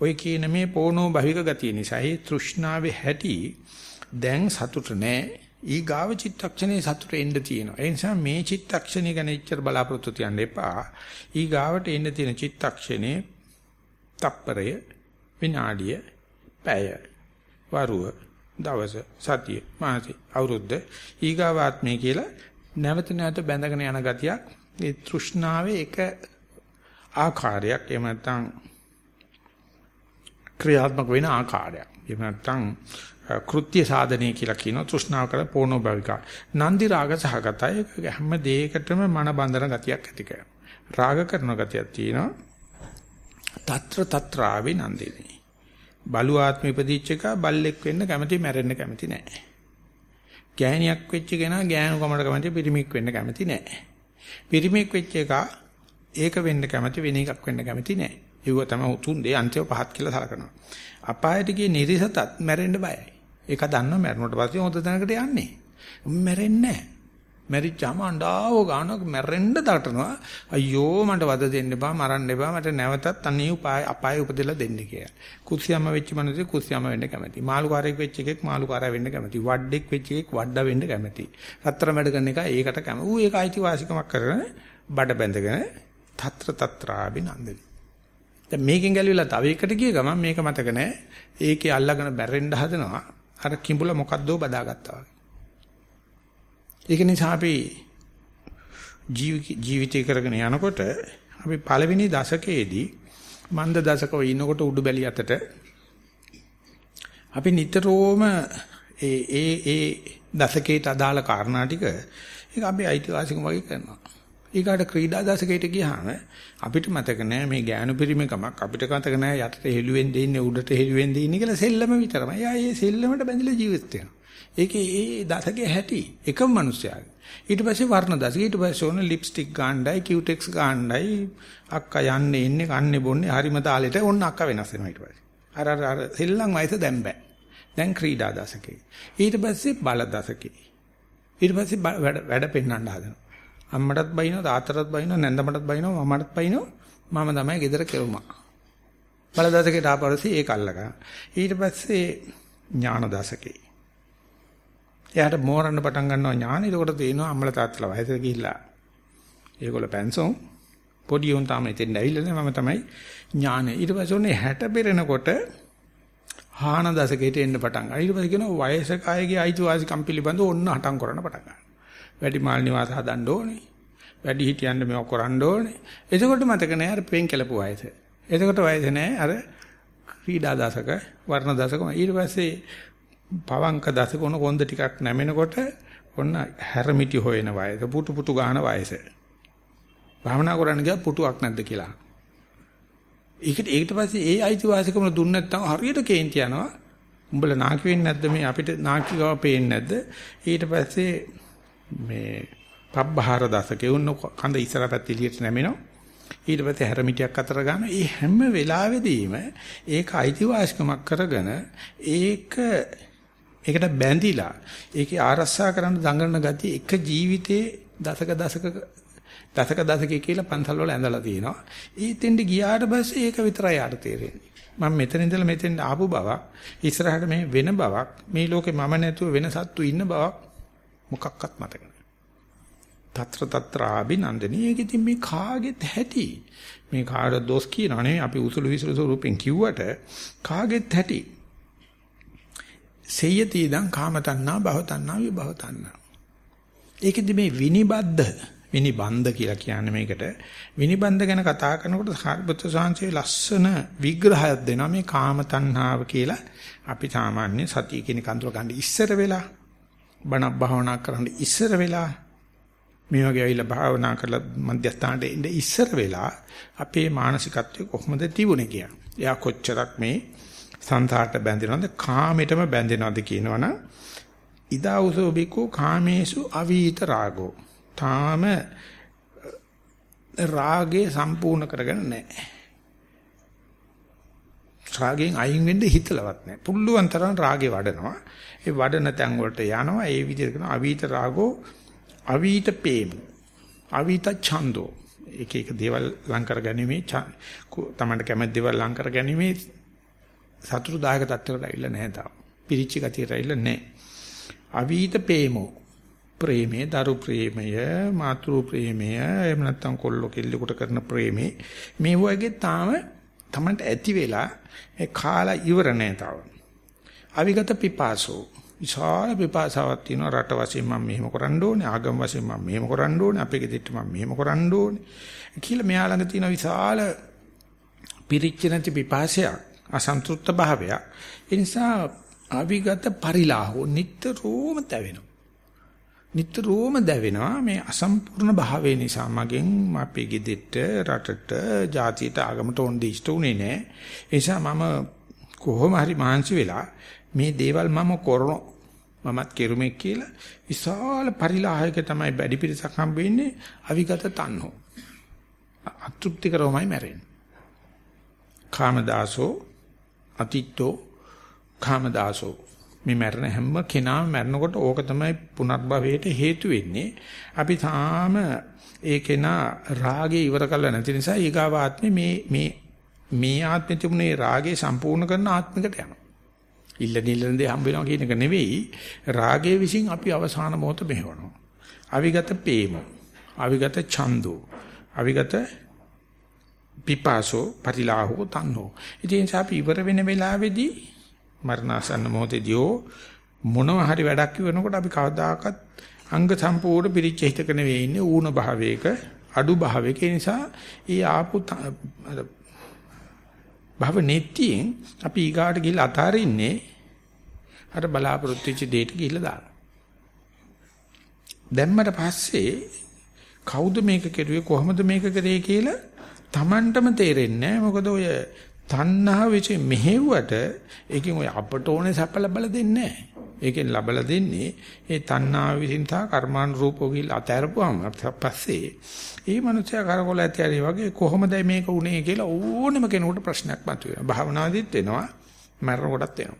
Speaker 1: ඔය කියන මේ පෝනෝ භවික ගතිය නිසා ඒ තෘෂ්ණාවේ හැටි දැන් සතුට නැහැ. ඊ ගාව චිත්තක්ෂණේ සතුට එන්න තියෙනවා. ඒ නිසා මේ චිත්තක්ෂණය ගැන ඉච්චර බලාපොරොත්තු තියන්න එපා. ඊ ගාවට එන්න තියෙන චිත්තක්ෂණේ තප්පරය විනාඩිය පැය වරුව දවස සතිය මාසෙ අවුරුද්ද ඊගාවාත්මය කියලා නැවත නැවත බැඳගෙන යන ගතියක් ඒ තෘෂ්ණාවේ එක ආකාරයක් එහෙම නැත්නම් ක්‍රියාත්මක වෙන ආකාරයක්. එහෙම නැත්නම් කෘත්‍ය සාධනය කියලා කියනවා තෘෂ්ණාව කර පෝනෝ භවිකා. නන්දි රාග සහගතයි හැම දෙයකටම මන බඳන ගතියක් ඇති කරනවා. රාග කරන ගතියක් තියෙනවා. తත්‍ර తත්‍රාවේ නන්දිනේ. බලු ආත්ම ඉපදිච්ච එක බල්ලෙක් වෙන්න කැමති මැරෙන්න කැමති නැහැ. ගෑණියක් වෙච්ච කෙනා ගෑනු කමකට කැමති පිරිමික් වෙන්න කැමති නැහැ. පිරිමික් වෙච්ච එක ඒක වෙන්න කැමති වෙන එකක් වෙන්න කැමති නැහැ. ඒව තමයි තුන් දේ අන්තිම පහත් කියලා සලකනවා. අපායට ගියේ නිරිසතත් මැරෙන්න බයයි. ඒක දන්නවා මැරුණට පස්සේ හොඳ තැනකට යන්නේ. මැරෙන්නේ නැහැ. මැරිච්චාම අඬාව ගානක් මැරෙන්න දටනවා. අයියෝ මට වද දෙන්න එපා, මරන්න එපා. මට නැවතත් අනේ උපාය අපාය උපදෙලා දෙන්න කියලා. කුස්සියම වෙච්ච මිනිස්සේ කුස්සියම වෙන්න කැමති. මාළුකාරයෙක් වෙච්ච එකෙක් මාළුකාරයා වෙන්න කැමති. වඩෙක් වෙච්ච එකෙක් වඩ වෙන්න කැමති. රත්තර මැඩ කරන එක ඒකට කැමති. ඌ ඒක අයිතිවාසිකමක් කරගෙන බඩ බැඳගෙන తත්‍ර తත්‍රාබිනන්දනි. දැන් මේකෙන් ගැලවිලා තව එකකට ගිය ගමන් මේක මතක නැහැ. ඒකේ අල්ලගෙන බැරෙන්න හදනවා. අර කිඹුල මොකද්දෝ බදාගත්තා වගේ. ඒක නිසා අපි ජීවිතය කරගෙන යනකොට අපි පළවෙනි දශකයේදී මන්ද දශකව ඉන්නකොට උඩු බැලි අතට අපි නිතරම ඒ ඒ ඒ දශකයට අදාළ කාරණා ටික ඒක අපි අයිතිවාසිකම් වගේ කරනවා. ඊගාට ක්‍රීඩා දශකයට ගියාම අපිට මතක නෑ මේ ගෑනු පිරිමකමක් අපිට මතක නෑ යටට හෙළුවෙන් දෙන්නේ උඩට හෙළුවෙන් දෙන්නේ කියලා සෙල්ලම විතරමයි. යා ඒ සෙල්ලමට බැඳිලා ජීවත් වෙනවා. ඒකේ ඒ දශකයේ හැටි එකම මිනිස්යාගේ. ඊට පස්සේ වර්ණ දශක ඊට පස්සේ ඕන ලිප්ස්ටික් ගාණ්ඩයි කියුටෙක්ස් ගාණ්ඩයි අක්කා යන්නේ ඉන්නේ කන්නේ බොන්නේ හරිම තාලෙට ඕන්න අක්කා වෙනස් වෙනවා ඊට පස්සේ. අර අර අර සෙල්ලම් වයස දැන් බෑ. දැන් ක්‍රීඩා දශකේ. ඊට පස්සේ බල දශකේ. ඊට පස්සේ වැඩ වැඩ පෙන්වන්න හදනවා. අම්මටත් බයිනවා තාත්තටත් බයිනවා නැන්දමටත් බයිනවා මමටත් බයිනවා මම තමයි ගෙදර කෙරුමා. බල දශකේට ආපස්සේ ඒක අල්ලගන්න. ඊට පස්සේ ඥාන දශකේ එයාට මෝරන්න පටන් ගන්නවා ඥාන. ඒකට තේනවා අම්මලා තාත්තලා වයසට ගිහිල්ලා. ඒගොල්ලෝ පැන්සොන් පොඩි උන් තාම එතෙන් ඇවිල්ලා නැහැ මම තමයි ඥානෙ. ඊට පස්සේ ඔන්නේ 60 පෙරෙනකොට හාන දශකයට එන්න පටන් ගන්නවා. ඊට පස්සේ කියනවා වයසක අයගේ අයිතිවාසිකම් පිළිබඳව ඔන්න හටම් කරන්න පටන් ගන්නවා. වැඩි මාල් නිවාස හදන්න ඕනේ. වැඩි හිටියන්න මේක කරන්න ඕනේ. එතකොට මතක නෑ අර පෙන් කෙලපු වයස. එතකොට වයස නෑ අර ක්‍රීඩා දශක, වර්ණ දශක. ඊට පස්සේ පවංක දශක උන කොන්ද ටිකක් නැමෙනකොට ඔන්න හැරමිටි හොයන වයස, පුටු පුටු ගන්න වයස. භාවනා කරන්න ගියා පුටුවක් නැද්ද කියලා. ඒකට ඊට පස්සේ ඒ අයිතිවාසිකම දුන්නේ නැත්නම් හරියට කේන්ති යනවා. උඹලා නාකි වෙන්නේ නැද්ද මේ අපිට නාකි ගාව පේන්නේ නැද්ද? ඊට පස්සේ මේ පබ්බහාර දසකේ උන්න කඳ ඉස්සර පැත්තේ එළියට නැමෙනවා. ඊට පස්සේ හැරමිටියක් අතර ගන්න. ඒ හැම වෙලාවෙදීම ඒක අයිතිවාසිකමක් කරගෙන ඒක ඒකට බැඳිලා ඒකේ ආරස්සා කරන්න දඟලන ගතිය එක ජීවිතේ දසක දසක දසක දසකේ කියලා පන්සල් වල ඇඳලා තියෙනවා. ඊතෙන්ට ගියාට පස්සේ ඒක විතරයි යාට තේරෙන්නේ. මම මෙතන ඉඳලා මෙතෙන් ආපු බවක් ඉස්සරහට මේ වෙන බවක් මේ ලෝකේ මම නැතුව වෙන සත්තු ඉන්න බවක් මොකක්වත් මතක නැහැ. తත්‍ර తත්‍ර ආබිනන්දනී ඒක ඉතින් මේ කාගෙත් ඇති. මේ කාට දොස් කියනවා නෙවෙයි අපි උසුළු විසුළු ස්වරූපෙන් කිව්වට කාගෙත් ඇති. සේයති දං කාම තණ්හා භව තණ්හා විභව තණ්හා. ඒකෙදි මේ විනිබද්ද විනිබන්ධ කියලා කියන්නේ මේකට. විනිබන්ධ ගැන කතා කරනකොට සාරිපුත්‍ර සාංශයේ ලස්සන විග්‍රහයක් දෙනවා මේ කාම තණ්හාව කියලා. අපි සාමාන්‍ය සතිය කියන කන්දර ගන්න ඉස්සර වෙලා බණ භාවනා කරන්න ඉස්සර වෙලා මේ වගේ ඇවිල්ලා භාවනා කරලා මධ්‍යස්ථානට එන්න ඉස්සර වෙලා අපේ මානසිකත්වය කොහොමද තිබුණේ කියලා. එයා කොච්චරක් මේ සංසාරට බැඳෙනවද කාමයටම බැඳෙනවද කියනවනම් ඉදා උසෝ බිකෝ කාමේසු අවීත රාගෝ තාම රාගේ සම්පූර්ණ කරගෙන නැහැ. රාගෙන් අයින් වෙන්න හිතලවත් නැහැ. පුල්ලුවන් තරම් රාගේ වඩනවා. ඒ වඩන තැන් වලට යනවා. ඒ විදිහට කරන අවීත රාගෝ අවීත ප්‍රේම. අවීත ඡන්தோ. එක එක දේවල් ලං කර ගැනීමේ තමන්ට කැමති දේවල් ලං කර ගැනීමේ සතුටුදායක තත්ත්වයකට ඇවිල්ලා නැහැ තාම. පිරිච්ච ගතියට ඇවිල්ලා නැහැ. අවීත ප්‍රේමෝ. ප්‍රේමය, දරු ප්‍රේමය, මාතෘ ප්‍රේමය, එහෙම නැත්නම් කොල්ලෝ කෙල්ලෙකුට කරන ප්‍රේමේ. මේ වගේ තාම තමන්ට ඇති වෙලා ඒ කාලා ඉවර නැහැ තාම. අවිගත පිපාසෝ. විශාල පිපාසාවක් තියෙනවා. රට වශයෙන් මම මෙහෙම කරන්න ඕනේ. ආගම වශයෙන් මම මෙහෙම කරන්න ඕනේ. අපේ ගෙදරට මම මෙහෙම කරන්න ඕනේ. කියලා මෙයා ළඟ තියෙන විශාල පිරිච්ච නැති පිපාසයක්. අසන්තුෂ්ත භාවයක් ඒ නිසා අවිගත පරිලාහෝ නිට්ටරෝම තැවෙනවා නිතරම දැවෙනවා මේ අසම්පූර්ණ භාවය නිසා මගෙන් අපේ ගෙදෙට්ට රටට ජාතියට ආගමට ඕන දෙ ඉෂ්ට උනේ නැහැ. ඒ නිසා මම කොහොම හරි මහන්සි වෙලා මේ දේවල් මම කරන මමත් කෙරුමේ කියලා විශාල පරිලාහයක තමයි බැඩි පිරිසක් හම්බ වෙන්නේ අවිගත තණ්හෝ. අතෘප්ති කරවමයි මැරෙන්නේ. කාමදාසෝ අතිත්තෝ කාමදාසෝ මේ මැරෙන හැම කෙනාම මැරෙනකොට ඕක තමයි පුනර්භවයට හේතු වෙන්නේ. අපි තාම ඒ කෙනා රාගේ ඉවර කරලා නැති නිසා ඊගාව ආත්මේ මේ මේ මේ ආත්මෙ තිබුණේ රාගේ සම්පූර්ණ කරන ආත්මයකට යනවා. ඉල්ල නිල්ලන දේ හම්බ වෙනවා කියන එක නෙවෙයි රාගයේ විසින් අපි අවසාන මොහොත මෙහෙවනවා. අවිගත ප්‍රේම, අවිගත ඡන්தோ, අවිගත පිපාසෝ, පරිලාහෝ තන්නෝ. ඉතින් අපි ඉවර වෙන වෙලාවේදී මරණාසන්න මොහොතේදී මොනවා හරි වැඩක් කරනකොට අපි කවදාකවත් අංග සම්පූර්ණ පිරිච්ච හිතක නෙවෙයි ඉන්නේ ඌන භාවයක අඩු භාවයක ඒ නිසා ඒ ආපු භව නෙත්තියෙන් අපි ඊගාට ගිහිල්ලා අතාරින්නේ අර බලාපොරොත්තු වෙච්ච දෙයට ගිහිල්ලා දානවා. දැම්මට පස්සේ කවුද මේක කෙරුවේ කොහොමද මේක කරේ කියලා Tamanටම තේරෙන්නේ නැහැ. මොකද ඔය තණ්හාව විශ්ේ මෙහෙව්වට ඒකෙන් ඔය අපට ඕනේ සැප ලබලා දෙන්නේ නැහැ. ඒකෙන් ලබලා දෙන්නේ ඒ තණ්හාව විසින් තා කර්මානුරූපෝ කියලා අතහැරපුවාම පස්සේ ඒ මනුස්සයා කරකොල ඇති හරි වගේ කොහොමද මේක උනේ කියලා ඕනෙම කෙනෙකුට ප්‍රශ්නයක් මතුවෙනවා. භාවනාදිත් වෙනවා, මරණ කොටත් වෙනවා.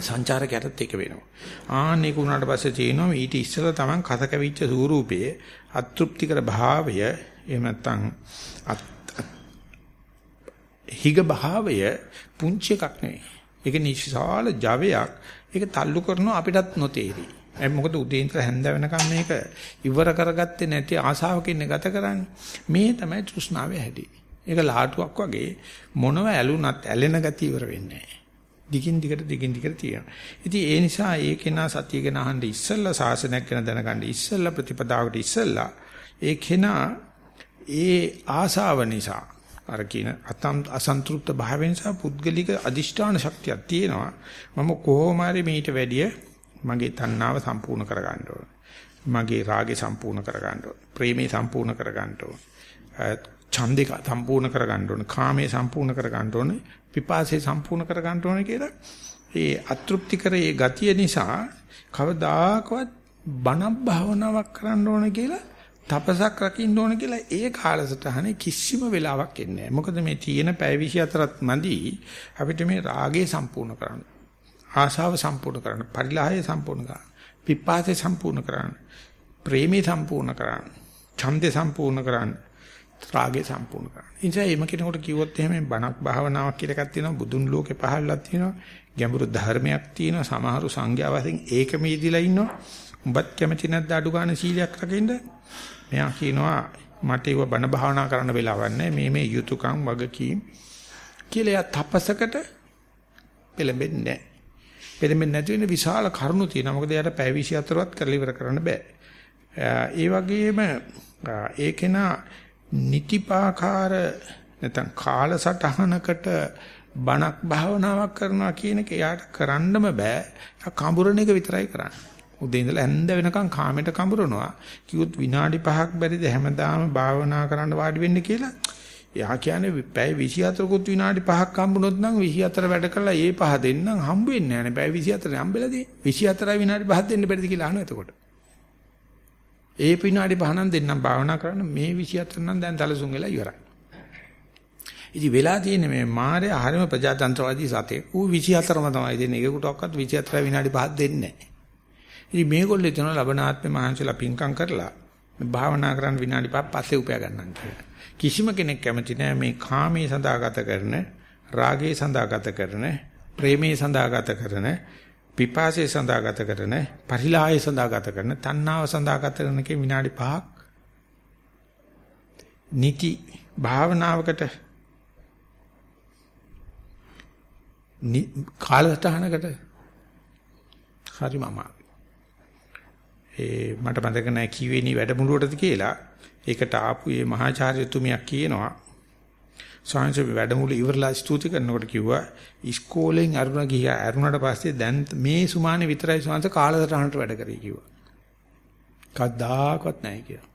Speaker 1: සංචාරකයටත් ඒක වෙනවා. ආන්න ඒක උනාට පස්සේ තියෙනවා ඊට ඉස්සෙල්ලා Taman කත කැවිච්ච ස්වරූපයේ අතෘප්තිකර භාවය එහෙම නැත්නම් හිග භාවය පුංචි එකක් නෙවෙයි. ඒක නිසාල ජවයක්. ඒක තල්ලු කරනවා අපිටත් නොතේරි. ඒ මොකද උදේ ඉඳලා හැන්ද වෙනකම් මේක ඉවර කරගත්තේ නැති ආසාවකින් ගත කරන්නේ. මේ තමයි තෘෂ්ණාවේ හැටි. ඒක ලාටුවක් වගේ මොනව ඇලුනත් ඇලෙන ගතිය ඉවර වෙන්නේ නැහැ. දිගින් දිගට දිගින් දිගට තියෙනවා. ඉතින් ඒ නිසා ඒ කෙනා සතිය ගැන අහන්න ඉස්සෙල්ලා සාසනයක් ගැන දැනගන්න ඉස්සෙල්ලා ප්‍රතිපදාවට ඉස්සෙල්ලා ඒ කෙනා ඒ ආසාව නිසා අර කියන අසන්තෘප්ත භාවයෙන් සහ පුද්ගලික අදිෂ්ඨාන ශක්තියක් තියෙනවා. මම කොහොම හරි මීට වැඩිය මගේ තණ්හාව සම්පූර්ණ කරගන්න ඕන. මගේ රාගේ සම්පූර්ණ කරගන්න ඕන. ප්‍රේමේ සම්පූර්ණ කරගන්න ඕන. ඡන්දේ සම්පූර්ණ කරගන්න ඕන. කාමේ සම්පූර්ණ කරගන්න ඕන. පිපාසේ සම්පූර්ණ කරගන්න ඕන කියලා ඒ අතෘප්තිකර ඒ ගතිය නිසා කවදාකවත් බණ භාවනාවක් කරන්න ඕන කියලා තපසක් රකින්න ඕන කියලා ඒ කාලසටහනේ කිසිම වෙලාවක් එන්නේ නැහැ. මොකද මේ තියෙන පැය 24ත් මදි අපිට මේ රාගේ සම්පූර්ණ කරන්න. ආශාව සම්පූර්ණ කරන්න, පරිලාහය සම්පූර්ණ කරන්න, පිපාසය සම්පූර්ණ කරන්න, ප්‍රේමය සම්පූර්ණ කරන්න, ඡන්දය සම්පූර්ණ කරන්න, රාගේ සම්පූර්ණ කරන්න. ඉතින් එimhe කෙනෙකුට කිව්වොත් එහෙම බණක් භාවනාවක් කියලා එකක් තියෙනවා, බුදුන් ලෝකේ පහළලා තියෙනවා, ගැඹුරු ධර්මයක් තියෙනවා, සමහරු සංඝයා වශයෙන් ඒකම ඉදිලා ඉන්නවා. උඹත් කැමති නැද්ද අඩු ගන්න සීලයක් රකින්න? මෙයා කියනවා මට ඒව බණ භාවනා කරන්න වෙලාවක් නැහැ. මේ මේ යුතුයකම් වගකීම් කියලා තපසකට පෙළඹෙන්නේ නැහැ. පෙළඹෙන්නේ නැති වෙන විශාල කරුණු තියෙනවා. මොකද එයාට පැය 24වත් කරලා ඉවර කරන්න බෑ. ඒ වගේම ඒකේන නිතිපාකාර නැත්නම් කාලසටහනකට බණක් භාවනාවක් කරනවා කියන එක එයාට කරන්නම බෑ. කඹුරණ එක විතරයි කරන්නේ. උදේ ඉඳලා හැන්ද වෙනකන් කාමයට කඹරනවා. කිව්වොත් විනාඩි 5ක් බැරිද හැමදාම භාවනා කරන්න වාඩි වෙන්න කියලා. එයා කියන්නේ පැය 24කුත් විනාඩි 5ක් හම්බුනොත් නම් 24 වැඩ කරලා ඒ පහ දෙන්නම් හම්බ වෙන්නේ නැහැ නේ. පැය 24 හම්බෙලා තියෙන්නේ. 24යි විනාඩි 5ක් දෙන්න බැරිද කියලා අහනවා එතකොට. ඒ විනාඩි 5 නම් දෙන්නම් භාවනා කරන්න මේ 24 නම් දැන් තලසුන් වෙලා ඉවරයි. ඉතින් වෙලා තියෙන්නේ මේ මාරේ ආරම ප්‍රජාතන්ත්‍රවාදී සතේ. ඌ 24ම තමයි දෙන්නේ. ඒකටවත් 24 විනාඩි 5ක් දෙන්නේ නැහැ. ඉතින් මේගොල්ලෝ හිතන ලබනාත්මේ මහන්සිලා පිංකම් කරලා භාවනා කරන් විනාඩි 5ක් පස්සේ උපයා ගන්නම් කියලා. කිසිම කෙනෙක් කැමති නැහැ මේ කාමයේ සඳහා ගත කරන, රාගයේ සඳහා ගත කරන, ප්‍රේමයේ සඳහා ගත කරන, පිපාසයේ සඳහා ගත කරන, පරිලාහයේ සඳහා ගත කරන, තණ්හාව සඳහා ගත කරන කේ විනාඩි 5ක් නිති භාවනාවකට කාලසටහනකට හරිම අමාරුයි. ඒ මට මතක නැහැ කීවෙනි වැඩමුළුවටද කියලා. ඒකට ආපු මේ මහාචාර්යතුමියක් කියනවා සාංශ වැඩමුළු ඉවරලා ස්තුති කරනකොට කිව්වා ඉස්කෝලෙන් අරුණ ගියා අරුණට පස්සේ දැන් මේ සුමානේ විතරයි සාංශ කාලසටහනට වැඩ කරේ කිව්වා. කද්දාකවත් නැහැ කියලා.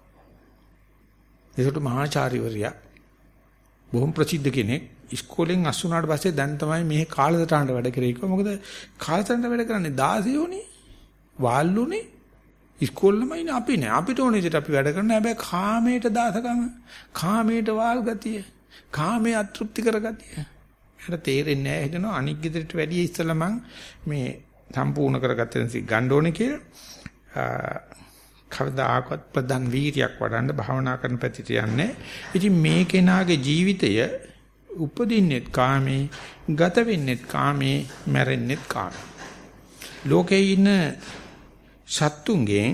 Speaker 1: ඒකට මහාචාර්යවරියා බොහොම ප්‍රසිද්ධ කෙනෙක් ඉස්කෝලෙන් අස් වුණාට පස්සේ දැන් තමයි මේ කාලසටහනට වැඩ කරේ කිව්වා. මොකද කාලසටහනට වැඩ කරන්නේ 16 උනේ වාල්ලුනේ ඉස්කෝලෙම ඉන්නේ අපි නෑ. අපිට ඕනේ විදිහට අපි වැඩ කරන හැබැයි කාමයට දාසකම, කාමයට වාල් ගතිය, කාමයේ අතෘප්ති කරගතිය. මට තේරෙන්නේ නෑ හිතනවා අනික් ගෙදරට වැඩිය ඉස්සලා මං මේ සම්පූර්ණ කරගත්තේ නැති ගන්න ඕනේ කියලා. කවදාකවත් ප්‍රධාන වීරියක් වඩන්න භාවනා කරන පැතිට යන්නේ. ඉතින් මේ කෙනාගේ ජීවිතය උපදින්නෙත් කාමේ, ගත වෙන්නෙත් කාමේ, මැරෙන්නෙත් කාමේ. ලෝකේ ඉන්න සත්තුන්ගෙන්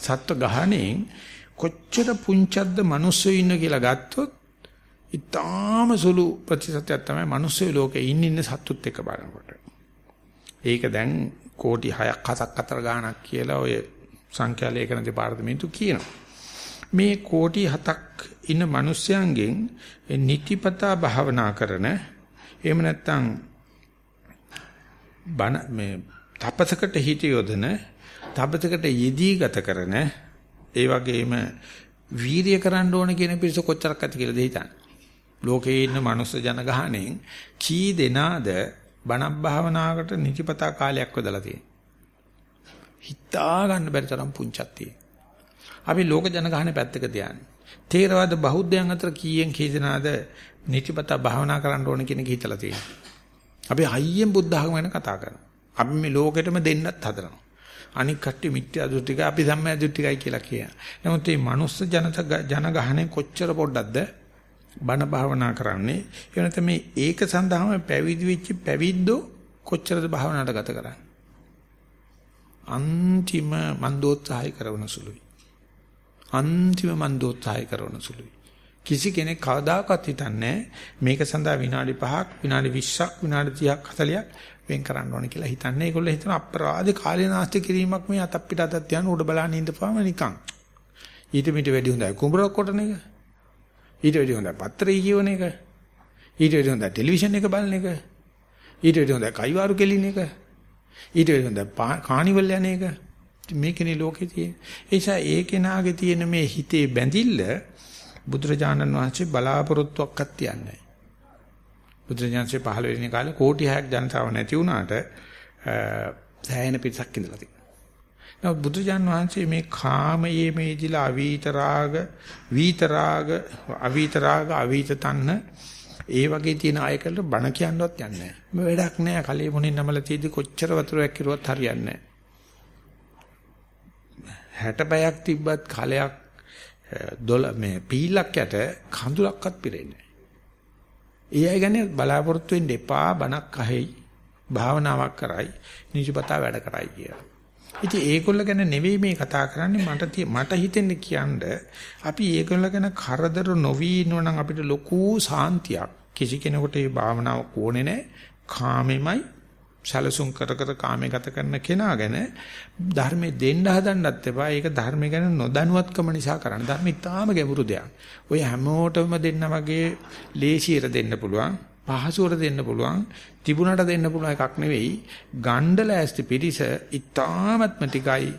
Speaker 1: සත්ව ගහණයෙන් කොච්චර පුංචද්ද මිනිස්සු ඉන්න කියලා ගත්තොත් ඊටාම සුළු ප්‍රතිශතයක් තමයි මිනිස්සු ලෝකේ ඉන්න ඉන්න සත්තුත් එක්ක බලනකොට. ඒක දැන් කෝටි 6ක් 7ක් අතර ගාණක් කියලා ඔය සංඛ්‍යා ලේඛන දෙපාර්තමේන්තු කියනවා. මේ කෝටි 7ක් ඉන්න මිනිස්යන්ගෙන් නිතිපතා භාවනා කරන එහෙම නැත්නම් බණ මේ තපසකට හිත යොදන තපතකට යෙදී ගත කරන ඒ වගේම වීරිය කරන්න ඕන කියන පිරිස කොච්චරක් ඇති කියලාද හිතන්නේ. ලෝකේ ඉන්න මනුස්ස ජනගහණයෙන් කී දෙනාද බණක් භාවනාවකට නිතිපතා කාලයක් වෙදලා තියෙන්නේ. හිතා ගන්න බැරි තරම් පුංචක් තියෙනවා. අපි ලෝක ජනගහනේ පැත්තක තියන්නේ. තේරවාද බෞද්ධයන් අතර කීයෙන් කී දෙනාද නිතිපතා භාවනා කරන්න ඕන කියන එක හිතලා තියෙනවා. අපි හයියෙන් බුද්ධ ධර්ම ගැන කතා කරනවා. අපි මේ ලෝකෙටම දෙන්නත් හදනවා. අනික් කට්ටිය මිත්‍යා දෘෂ්ටික අපි සම්මා දෘෂ්ටිකයි කියලා කියනවා. නමුත් මේ මනුස්ස ජනත ජනගහනේ කොච්චර පොඩ්ඩක්ද බණ භාවනා කරන්නේ. ඒ වෙනත මේ ඒක සඳහාම පැවිදි වෙච්ච පැවිද්දෝ කොච්චරද භාවනාවට ගත කරන්නේ. අන්තිම මන්දෝත්සාහය කරන සුළුයි. අන්තිම මන්දෝත්සාහය කරන සුළුයි. කිසි කෙනෙක් කවදාකවත් හිතන්නේ මේක සඳහා විනාඩි 5ක් විනාඩි 20ක් විනාඩි 30ක් 40ක් වෙන් කරන්න ඕන කියලා හිතන්නේ. ඒගොල්ලෝ හිතන අපරාධ කාලේ නාස්ති කිරීමක් මේ අතක් පිට අතක් තියන උඩ බලන්න ඉඳපුවාම නිකන්. ඊට මිට වැඩි හොඳයි කුඹරක් කොටන එක. ඊට වැඩි හොඳයි පත්‍රය කියවන එක. ඊට වැඩි හොඳයි ටෙලිවිෂන් එක බලන එක. ඊට වැඩි හොඳයි කයිවාරු කෙලින එක. ඊට වැඩි හොඳයි කානිවල් යන එක. මේකනේ ලෝකේ තියෙන. ඒ නිසා ඒ කෙනාගේ තියෙන මේ හිතේ බැඳිල්ල බුදුරජාණන් වහන්සේ බලාපොරොත්තුවක්වත් තියන්නේ බුදුරජාණන්සේ පහළ වෙන කාලේ කෝටි 6ක් ජනතාව නැති වුණාට සෑහෙන පිටසක් ඉඳලා තියෙනවා. නමුත් බුදුරජාණන් වහන්සේ මේ කාමයේ මේදිලා අවීත රාග, වීත රාග, අවීත රාග, අවීත තණ්හ ඒ වගේ තියෙන අයකට බණ කියන්නවත් යන්නේ නැහැ. මේ වැඩක් නැහැ. කලේ මොනින් නමලා තියෙදි කොච්චර වතුරක් කිරුවත් හරියන්නේ නැහැ. 60 පැයක් තිබ්බත් කලයක් දොල මේ පීලක් යට කඳුලක්වත් පිරෙන්නේ ඒ අය ගැන බලාපොරොත්තු වෙන්න එපා බණක් අහෙයි භාවනාවක් කරයි නිජපතා වැඩ කරයි කියලා. ඉතින් ඒගොල්ල ගැන නෙවෙයි මේ කතා කරන්නේ මට මට හිතෙන්නේ කියන්නේ අපි ඒගොල්ල ගැන කරදර නොවි ඉන්නවනම් අපිට ලොකු සාන්තියක් කිසි කෙනෙකුට මේ භාවනාවක් ඕනේ නැහැ. කාමෙමයි සැලසුම් කර කර කාමේ ගත කරන කෙනා ගැන ධර්මයේ දෙන්න හදන්නත් එපා. ඒක ධර්මය ගැන නොදැනුවත්කම නිසා කරන්නේ. ධර්ම ඉතාම ගැඹුරු දෙයක්. ඔය හැමෝටම දෙන්න වගේ ලේසියට දෙන්න පුළුවන්. පහසුවට දෙන්න පුළුවන්. තිබුණට දෙන්න පුළුවන් එකක් නෙවෙයි. ගණ්ඩල ඇස්ති පිටිස ඉතාමත්ම ටිකයි.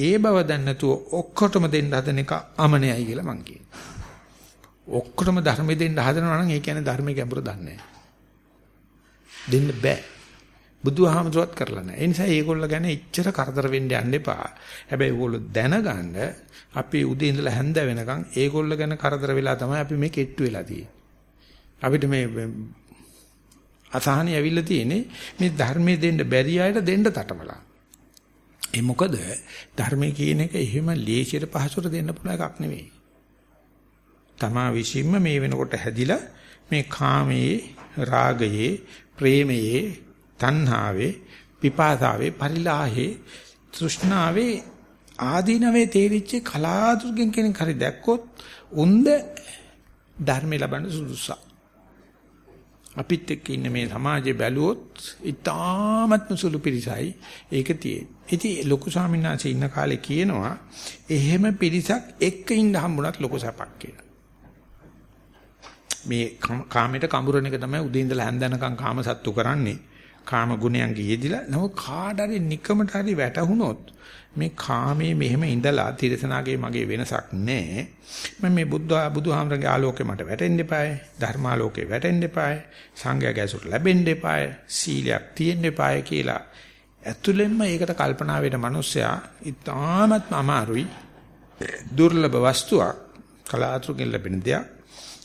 Speaker 1: ඒ බව දැන් නැතුව ඔක්කොටම දෙන්න හදන එක අමනයයි කියලා මං කියනවා. ඔක්කොටම ධර්මෙ දෙන්න හදනවා නම් ඒ කියන්නේ ධර්මයේ ගැඹුර දන්නේ නැහැ. දෙන්න බෑ. බුදුහාමුදුරුවත් කරලා නැහැ. ඒ නිසා මේගොල්ලෝ ගැන එච්චර කරදර වෙන්න යන්න එපා. හැබැයි ඒගොල්ලෝ දැනගන්න අපි උදේ ඉඳලා හැන්ද වෙනකන් ඒගොල්ලෝ ගැන කරදර වෙලා තමයි අපි මේ කෙට්ටු වෙලා තියෙන්නේ. අපිට මේ අසහනිය ඇවිල්ලා තියෙන්නේ මේ ධර්මයේ දෙන්න බැරි අයට දෙන්න තටමලා. ඒ මොකද ධර්මයේ කියන එක එහෙම ලේසියට පහසුට දෙන්න පුළුවන් එකක් නෙවෙයි. තමා විශ්ීම මේ වෙනකොට හැදිලා මේ කාමයේ රාගයේ ප්‍රේමයේ තණ්හාවේ පිපාසාවේ පරිලාහේ තෘෂ්ණාවේ ආදීනවේ තේරිච්ච කලාතුරකින් කෙනෙක් හරි දැක්කොත් උන්ද ධර්මය ලබන්න සුදුසා. අපිත් එක්ක ඉන්න මේ සමාජයේ බැලුවොත් ඉතාමත්ම සුළු පිරිසයි ඒක තියෙන්නේ. ඉතින් ලොකු ස්වාමීන් වහන්සේ ඉන්න කාලේ කියනවා එහෙම පිරිසක් එක්ක ඉන්න හම්බුණත් ලොකු සැපක් කියලා. මේ කාමයට කඹරන එක තමයි උදේ ඉඳලා හැන්දනකම් කාම සත්තු කරන්නේ. කාම ගුණයන්ගේ යෙදිලා නම කාඩ හරි නිකමට හරි වැටහුනොත් මේ කාමයේ මෙහෙම ඉඳලා තිරසනාගේ මගේ වෙනසක් නැහැ මම මේ බුද්ධ බුදුහාමරගේ ආලෝකේ මට වැටෙන්න එපායි ධර්මාලෝකේ වැටෙන්න එපායි සංඝයාගේ අසුර ලැබෙන්න එපායි සීලයක් තියෙන්න එපායි කියලා. ඇතුළෙන්ම ඒකට කල්පනා වෙන මිනිස්සයා ඉතාමත්ම අමාරුයි. දුර්ලභ වස්තුවක් කලාතුරකින් ලැබෙන දෙයක්.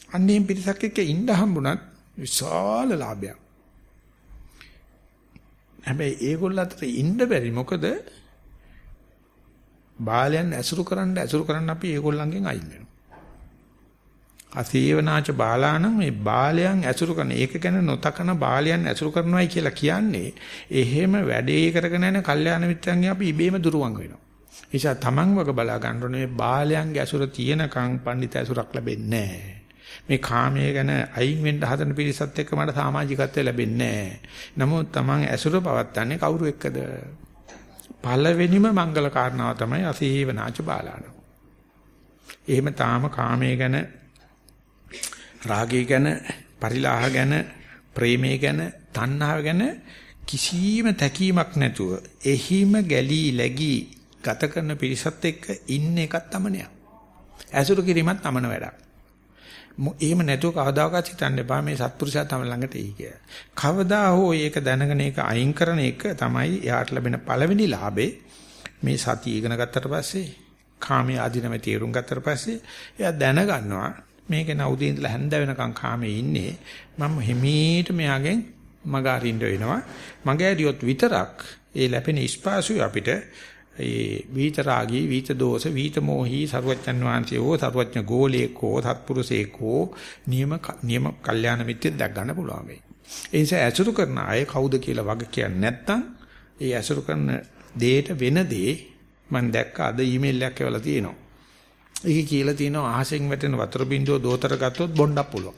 Speaker 1: අන්නේම් පිටසක් එක්ක ඉන්න හම්බුණත් විශාල ලාභයක්. හැබැයි ඒගොල්ල අතර ඉන්න බැරි මොකද බාලයන් ඇසුරු කරන්න ඇසුරු කරන්න අපි ඒගොල්ලන්ගෙන් අයින් වෙනවා. අසීවනාච බාලානම් මේ බාලයන් ඇසුරු කරන ඒක ගැන නොතකන බාලයන් ඇසුරු කරනවායි කියලා කියන්නේ එහෙම වැඩේ කරගෙන යන කල්යාණ මිත්‍රයන්ගේ අපි ඉබේම දුරවන් වෙනවා. නිසා තමන් වග බලා ගන්න ඕනේ බාලයන්ගේ ඇසුර තියෙනකන් පඬිත ඇසුරක් ලැබෙන්නේ නැහැ. මේ කාමයේ ගැන අයින් වෙන්න හදන පිරිසත් එක්ක මට සමාජිකත්වය ලැබෙන්නේ නැහැ. නමුත් Taman ඇසුර පවත්න්නේ කවුරු එක්කද? පළවෙනිම මංගල කාරණාව තමයි අසීවනාච බාලාන. එහෙම තාම කාමයේ ගැන රාගය ගැන පරිලාහ ගැන ප්‍රේමය ගැන තණ්හාව ගැන කිසිම තැකීමක් නැතුව එහිම ගැලී läගී ගත කරන පිරිසත් එක්ක ඉන්න එකත් තමනයක්. ඇසුරු කිරීමත් තමන වැඩක්. එහෙම නැතුව කවදාකවත් හිතන්න එපා මේ සත්පුරුෂයා තම ළඟට එයි කියලා. කවදා හෝ ඒක දැනගෙන ඒක අයින් කරන එක තමයි එයාට ලැබෙන පළවෙනි ලාභේ. මේ සතිය ඉගෙන ගත්තට පස්සේ කාමයේ ආධිනව තේරුම් ගත්තට පස්සේ එයා දැනගන්නවා මේක නවුදේ ඉඳලා හැන්ද වෙනකන් කාමයේ ඉන්නේ මම හිමීට මෙයාගෙන් මග අරින්න වෙනවා මග ඇරියොත් විතරක් ඒ ලැබෙන ස්පාසුයි අපිට ඒ වීත රාගී වීත දෝෂ වීත මෝහි ਸਰුවචන් වහන්සේ හෝ ਸਰුවචන ගෝලේකෝ තත්පුරුසේකෝ නියම නියම කල්යාණ මිත්‍ය දැක් ගන්න පුළුවන් වෙයි. ඒ නිසා ඇසුරු කරන අය කවුද කියලා වග කියන්නේ නැත්නම් ඒ ඇසුරු කරන දෙයට වෙන දේ මම දැක්ක අද ඊමේල් එකක් එවලා තියෙනවා. ඒක කියලා තියෙනවා අහසෙන් වැටෙන වතුර බින්දුව දෝතර ගත්තොත් බොණ්ඩක් පුළුවන්.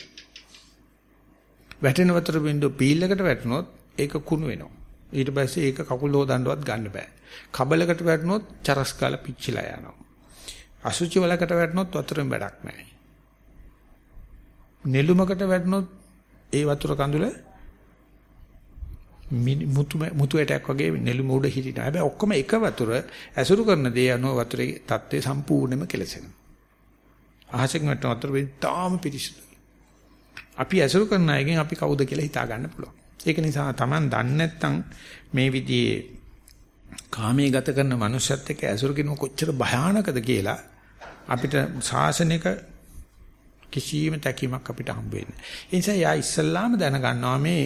Speaker 1: වැටෙන වතුර බින්දුව පීල් එකට වැටුනොත් ඒක කුණු වෙනවා. ඊට පස්සේ ඒක කකුල් හොදන්නවත් ගන්න බෑ. කබලකට වැටුනොත් චරස් කාලා පිච්චිලා යනවා. අසුචි වලකට වැටුනොත් වතුරෙන් වැඩක් නැහැ. නෙළුමකට වැටුනොත් ඒ වතුර කඳුල මුතු මුතු ඇටයක් වගේ නෙළුම උඩ හිටිනවා. හැබැයි ඔක්කොම එක වතුර ඇසුරු කරන දේ අනුව වතුරේ தත්ත්වය සම්පූර්ණයෙන්ම කෙලසෙනවා. අහසෙන් වැටෙන වතුර වෙන් තාම පිරිසිදුයි. අපි ඇසුරු කරන අයගෙන් අපි කවුද කියලා හිතා ගන්න පුළුවන්. ඒක නිසා Taman දන්නේ නැත්නම් මේ විදිහේ කාමයේ ගත කරන මනුස්සයත් එක්ක ඇසුරු කිනු කොච්චර භයානකද කියලා අපිට ශාසනික කිසියම් තැකීමක් අපිට හම්බ වෙන්නේ. ඒ නිසා යා ඉස්සල්ලාම දැනගන්නවා මේ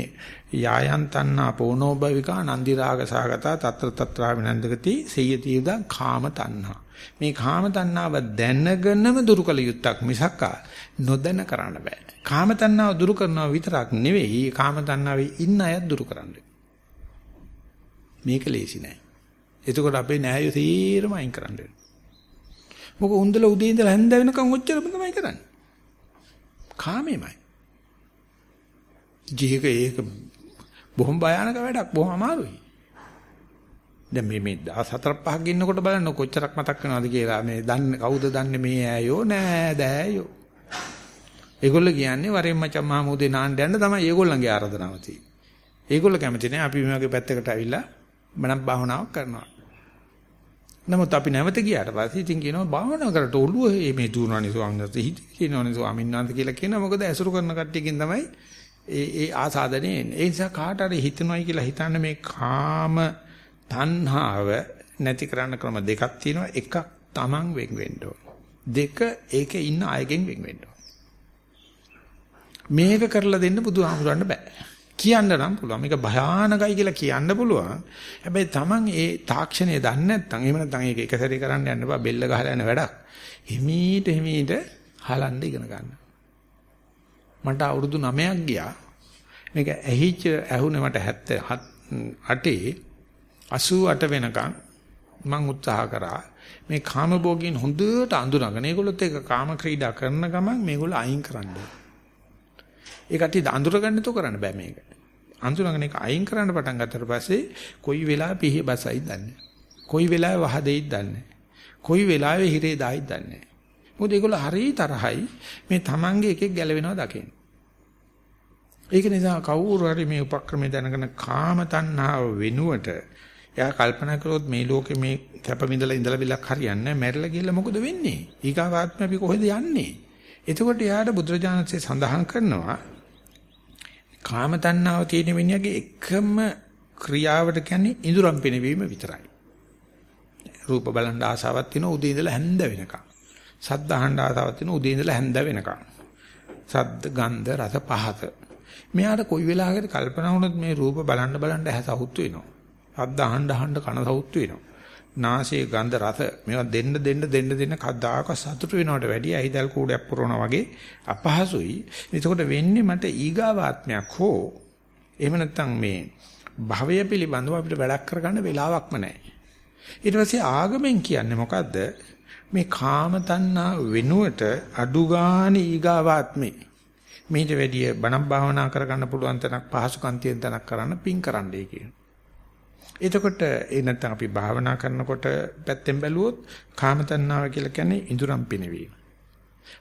Speaker 1: යායන්තන්නා පෝනෝභවිකා නන්දි රාග සාගතා తත්‍ර తත්‍රා විනන්දගති සේයතියද කාම තණ්හා. මේ කාම තණ්හාව දැනගෙනම දුරු කළ යුත්තක් මිසක් නොදැන කරන්න බෑ. කාම තණ්හාව දුරු කරනවා විතරක් නෙවෙයි කාම තණ්හාවේ ඉන්න අයත් දුරු කරන්න. මේක ලේසි නෑ. එතකොට අපේ නෑයෝ තීරම අයින් කරන්න වෙනවා. මොකද උන්දල උදේ ඉඳලා හැන්ද වෙනකන් ඔච්චරම තමයි කරන්නේ. කාමෙමයි. ජීක ඒක බොහොම භයානක වැඩක් බොහොම අමාරුයි. දැන් මේ මේ 14 5ක් ඉන්නකොට බලන්න කොච්චරක් මතක් වෙනවද කියලා මේ දන්නේ කවුද දන්නේ මේ ඈයෝ නෑ දෑයෝ. ඒගොල්ලෝ කියන්නේ වරෙන් මචං මහමුදේ නාන්න යන්න තමයි ඒගොල්ලන්ගේ ආරාධනාව තියෙන්නේ. ඒගොල්ලෝ කැමති නෑ අපි මේ වගේ පැත්තකට ඇවිල්ලා මනක් භාවනාවක් කරනවා. නමුත් අපි නැවත ගියාට පස්සේ ඉතින් කියනවා භාවනා කරට ඔළුව මේ දුවනවනේ ස්වාමීන් වහන්සේ හිත කියනවනේ ස්වාමීන් වහන්සේ කියලා කියනවා මොකද ඇසුරු කරන කට්ටියකින් තමයි ඒ ඒ ආසාදනේ එන්නේ. ඒ නිසා කාට හරි හිතනවයි කියලා හිතන්න මේ කාම තණ්හාව නැති කරන්න ක්‍රම දෙකක් තියෙනවා. එකක් Taman වෙන් වෙන්න දෙක ඒකේ ඉන්න අයගෙන් වෙන් වෙන්න මේක කරලා දෙන්න බුදුහාමුදුරන්න බෑ. කියන්න නම් පුළුවන්. මේක භයානකයි කියලා කියන්න පුළුවන්. හැබැයි Taman ඒ තාක්ෂණය දන්නේ නැත්නම් එහෙම නැත්නම් ඒක එක සැරේ කරන්න යන්න බෑ. බෙල්ල ගහලා යන වැඩක්. හිමීට හිමීට හලන්න ඉගෙන ගන්න. මට අවුරුදු 9ක් ගියා. මේක ඇහිච්ච ඇහුනේ මට 78 88 වෙනකන් මම උත්සාහ කරා මේ කාමභෝගීන් හොඳට අඳුනගෙන ඒගොල්ලොත් ඒක කාම ක්‍රීඩා කරන ගමන් මේගොල්ලෝ අයින් කරන්න ඒ කට්ටිය අඳුරගන්න તો කරන්න බෑ මේක. අඳුරගෙන ඒක අයින් කරන්න පටන් ගත්තට පස්සේ කොයි වෙලාවෙ පිහි බසයිද දන්නේ. කොයි වෙලාවෙ වහ දෙයිද දන්නේ. කොයි වෙලාවෙ හිරේ දායිද දන්නේ. මොකද ඒගොල්ලෝ හරිය තරහයි මේ Tamange එකෙක් ගැලවෙනවා දකින්න. ඒක නිසා කවුරු හරි මේ උපක්‍රමය දැනගෙන කාම තණ්හාව වෙනුවට එයා කල්පනා කරොත් මේ ලෝකේ මේ කැප විඳලා ඉඳලා බිලක් හරියන්නේ නැහැ. මැරිලා ගිහලා මොකද වෙන්නේ? ඊගාවාත්ම අපි කොහෙද යන්නේ? එතකොට එයාට බුදුරජාණන්සේ සඳහන් කරනවා කාම තණ්හාව තියෙන මිනිහගේ එකම ක්‍රියාවට කියන්නේ ඉඳුරම් පිනවීම විතරයි. රූප බලන් ආසාවක් තියෙන උදේ ඉඳලා හැන්ද වෙනකම්. සද්ද අහන්න ආසාවක් තියෙන උදේ ඉඳලා හැන්ද වෙනකම්. සද්ද ගන්ධ රස පහත. මෙයාට කොයි වෙලාවකද කල්පනා වුණොත් මේ රූප බලන්න බලන්න ඇහැ සවුත් වෙනවා. සද්ද අහන්න අහන්න කන සවුත් වෙනවා. නාසයේ ගන්ධ රස මේවා දෙන්න දෙන්න දෙන්න දෙන්න කද්දාක සතුට වෙනවට වැඩිය ඇහිදල් කූඩයක් පුරවනා වගේ අපහසුයි. එතකොට වෙන්නේ මට ඊගාවාත්මයක් හෝ එහෙම නැත්නම් මේ භවය පිළිබඳව අපිට වැඩක් කරගන්න වෙලාවක්ම නැහැ. ඊට පස්සේ ආගමෙන් කියන්නේ මොකද්ද? මේ කාම තණ්හා වෙනුවට අඩු ගන්න ඊගාවාත්මේ මේට වැඩිය බණක් භාවනා කරගන්න පුළුවන් තැනක් පහසුකම් තියෙන තැනක් කරන්න පින් කරන්නයි කියනවා. එතකොට ඒ නැත්නම් අපි භාවනා කරනකොට පැත්තෙන් බැලුවොත් කාම තණ්හාව කියලා කියන්නේ ඉඳුරම් පිනවීම.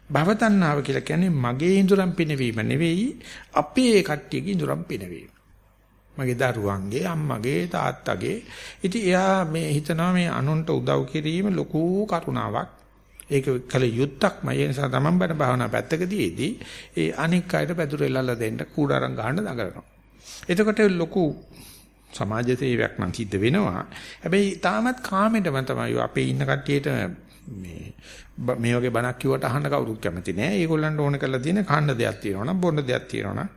Speaker 1: භව තණ්හාව කියලා කියන්නේ මගේ ඉඳුරම් පිනවීම නෙවෙයි අපේ කට්ටියගේ ඉඳුරම් පිනවීම. මගේ දරුවන්ගේ අම්මගේ තාත්තගේ ඉතින් එයා මේ හිතනවා මේ අනුන්ට උදව් කිරීම ලොකු කරුණාවක්. ඒක කල යුත්තක්ම ඒ නිසා තමන් බණ භාවනා පැත්තකදීදී ඒ අනික් අයට පැදුරෙල්ලලා දෙන්න කූඩාරම් ගහන්න දඟලනවා. එතකොට ලොකු සමාජ සේවයක් නම් සිද්ධ වෙනවා. හැබැයි තාමත් කාමෙටම තමයි අපේ ඉන්න කට්ටියට මේ මේ වගේ බණක් කිව්වට අහන්න කවුරුත් කැමති නෑ. ඒගොල්ලන්ට ඕන කරලා තියෙන කන්න දෙයක් තියෙනවා නම් බොන්න දෙයක් තියෙනවා නම්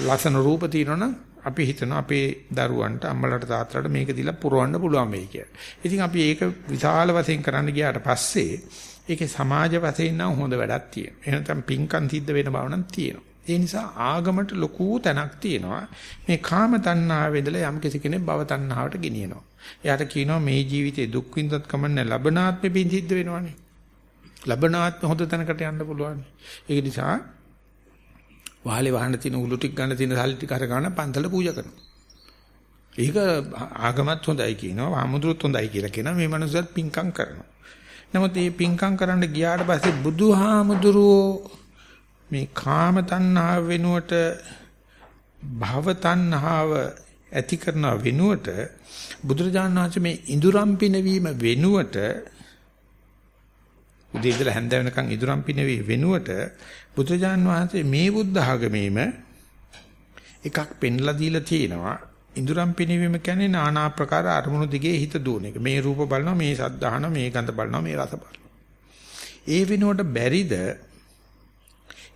Speaker 1: ලස්සන රූප තියෙනවා නම් අපි හිතනවා අපේ දරුවන්ට අම්මලාට තාත්තලාට මේක දීලා පුරවන්න පුළුවන් වෙයි කියලා. ඉතින් අපි ඒක විශාල වශයෙන් කරන්න ගියාට පස්සේ ඒකේ සමාජ වශයෙන් නම් හොඳ වැඩක් තියෙනවා. එහෙනම් පින්කම් සිද්ධ වෙන බව නම් තියෙනවා. ඒ නිසා ආගමට ලොකු තැනක් තියෙනවා. මේ කාම තණ්හාවෙ ඉඳලා යම් කිසි කෙනෙක් භව තණ්හාවට ගෙනියනවා. එයාට කියනවා මේ ජීවිතේ දුක් විඳත් කමන්නේ ලබනාත්මෙ පිංසිද්ධ වෙනවනේ. ලබනාත්ම හොඳ තැනකට යන්න පුළුවන්. ඒක නිසා වහලේ වහන්න තියෙන උළු ටික ගන්න තියෙන සල්ලි ටික අර ගන්න පන්තල පූජා කරනවා. ඒක ආගමත් හොඳයි කියනවා, ආමුදුරුත් හොඳයි කියලා කියනවා. මේ මනුස්සයත් පිංකම් කරනවා. නමුත් මේ පිංකම් කරන්න ගියාට පස්සේ බුදුහාමුදුරුවෝ මේ කාම තණ්හාව වෙනුවට භව තණ්හාව ඇති කරන වෙනුවට බුදුරජාණන් වහන්සේ මේ ඉඳුරම් පිනවීම වෙනුවට උදේ ඉඳලා හැන්ද වෙනකන් ඉඳුරම් පිනවීම වෙනුවට බුදුරජාණන් වහන්සේ මේ බුද්ධ ආගමේම එකක් පෙන්ලා දීලා තියෙනවා ඉඳුරම් පිනවීම කියන්නේ নানা ආකාර අරමුණු දිගේ හිත දුවන එක. මේ රූප බලනවා, මේ ශබ්ද අහනවා, මේ ගඳ බලනවා, මේ රස බලනවා. ඒ වෙනුවට බැරිද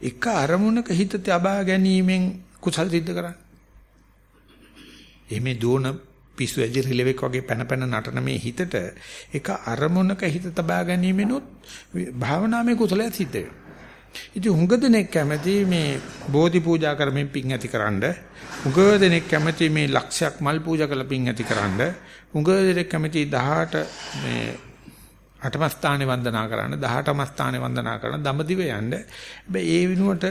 Speaker 1: එක අරමුණක හිත තබා ගැනීමෙන් කුසල් සිද්ධ කරන්න. එමේ දුවන පිස්සු ඇජි රිලෙවෙක් වගේ පැන පැන නටන මේ හිතට එක අරමුණක හිත තබා ගැනීමෙනුත් භාවනාවේ කුසලයක් සිද්ධ වෙනවා. ඉතින් හුඟ දෙනෙක් කැමති මේ බෝධි පූජා කරමින් පිං ඇතිකරනද හුඟ දෙනෙක් කැමති මේ ලක්ෂයක් මල් පූජා කරලා පිං ඇතිකරනද හුඟ දෙනෙක් කැමති 18 මේ අටම ස්ථානේ වන්දනා කරන්න 18ම ස්ථානේ වන්දනා කරන දඹදිව යන්න හැබැයි ඒ විනුවට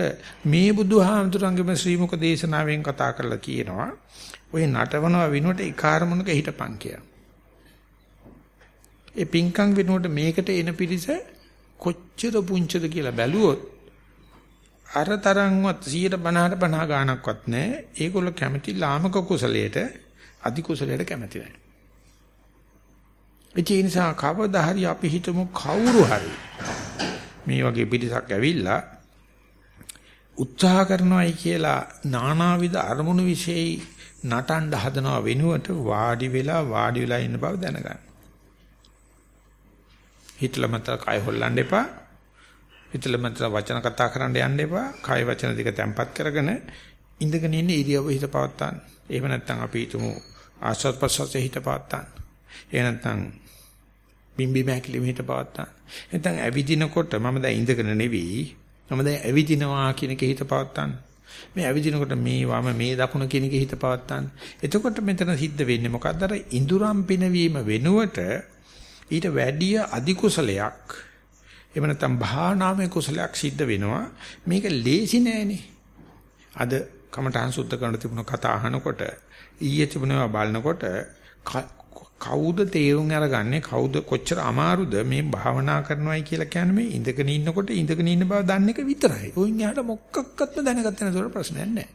Speaker 1: මේ බුදුහාමුදුරන්ගේම ශ්‍රී මුක දේශනාවෙන් කතා කරලා කියනවා ඔය නටවනවා විනුවට ඒ කාර්මුණක හිටපන් කියලා. ඒ පිංකම් විනුවට මේකට එන පිරිස කොච්චර පුංචිද කියලා බැලුවොත් අර තරම්වත් 150 50 ගාණක්වත් නැහැ. ඒගොල්ලෝ කැමති ලාමක කුසලයට අධි කුසලයට කැමති නැහැ. ඒ නිසා කවදා හරි අපි හිතමු කවුරු හරි මේ වගේ පිටසක් ඇවිල්ලා උත්සාහ කරනවායි කියලා නානාවිද අරමුණු વિશે නටන්න හදනව වෙනුවට වාඩි වෙලා වාඩි වෙලා ඉන්න බව දැනගන්න. හිතලා මත කය හොල්ලන්න එපා. හිතලා මත වචන කතා කරන්න යන්න එපා. කය වචන දෙක තැම්පත් කරගෙන ඉඳගෙන ඉන්න ඉරියව්ව හිත පවත්තන්න. එහෙම නැත්නම් අපි හිතමු ආස්වාද ප්‍රසවාසයේ හිත පවත්තන්න. එහෙම නැත්නම් බිම්බි මෑකිලිම හිත පවත්තන්න. නැත්නම් ඇවිදිනකොට මම දැන් ඉඳගෙන නෙවෙයි. මම දැන් ඇවිදිනවා කියන එක හිත පවත්තන්න. මේ ඇවිදිනකොට මේ වම මේ දකුණ කියන එක හිත පවත්තන්න. එතකොට මෙතන සිද්ධ වෙන්නේ මොකද්ද? අර ඉඳුරම් පිනවීම වෙනුවට ඊට වැඩිය අධි කුසලයක් එහෙම නැත්නම් භාවනාමය කුසලයක් සිද්ධ වෙනවා මේක ලේසි නෑනේ අද කමඨාන් සුද්ධ කරන තිබුණ කතා අහනකොට ඊයේ තිබුණා බලනකොට කවුද තේරුම් අරගන්නේ කවුද කොච්චර අමාරුද මේ භාවනා කරනවයි කියලා කියන්නේ මේ ඉඳගෙන ඉන්නකොට ඉඳගෙන ඉන්න බව දන්න එක විතරයි. ඔයින් එහාට මොකක්වත්ම දැනගත්තේ නැතුව ප්‍රශ්නයක් නැහැ.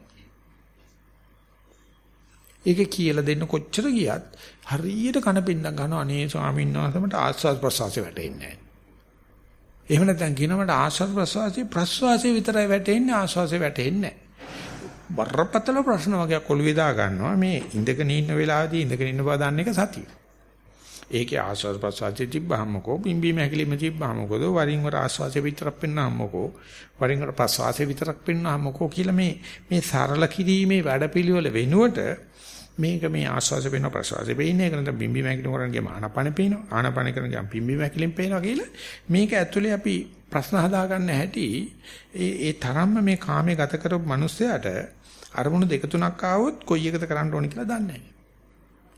Speaker 1: ඒක කියලා දෙන්න කොච්චර ගියත් හරියට කන පින්නම් ගන්නවා අනේ ස්වාමීන් වහන්සේමට ආස්වාද ප්‍රසවාසය වැටෙන්නේ නැහැ. එහෙම නැත්නම් කියනවට ආස්වාද ප්‍රසවාසය ප්‍රසවාසය විතරයි වැටෙන්නේ ආස්වාසය වැටෙන්නේ නැහැ. බරපතල ප්‍රශ්න වගේ කොළුවේ දා ගන්නවා මේ ඉඳගෙන ඉන්න වෙලාවදී ඉඳගෙන ඉන්න බව දන්න එක සතිය. ඒකේ ආස්වාද ප්‍රසවාසය තිබ්බහමකෝ බිම්බීම හැකිලිම තිබ්බහමකෝ වරින් වර ආස්වාසය විතරක් පෙන්නාමකෝ වරින් වර ප්‍රසවාසය විතරක් පෙන්නාමකෝ කියලා මේ මේ සරල කිරීමේ වැඩපිළිවෙල වෙනුවට මේක මේ ආස්වාස වෙන ප්‍රසවාස වෙන්නේ. ඒක නැත්නම් බිම්බි මැකිලින් කරන ගියාම ආනපන පේනවා. ආනපන කරන ගියාම බිම්බි මැකිලින් පේනවා කියලා මේක ඇතුලේ අපි ප්‍රශ්න හදාගන්න හැටි ඒ ඒ තරම්ම මේ කාමයේ ගත කරපු මිනිස්සයාට අරමුණු දෙක තුනක් ආවොත් කොයි එකද කරන්න ඕන කියලා දන්නේ නැහැ.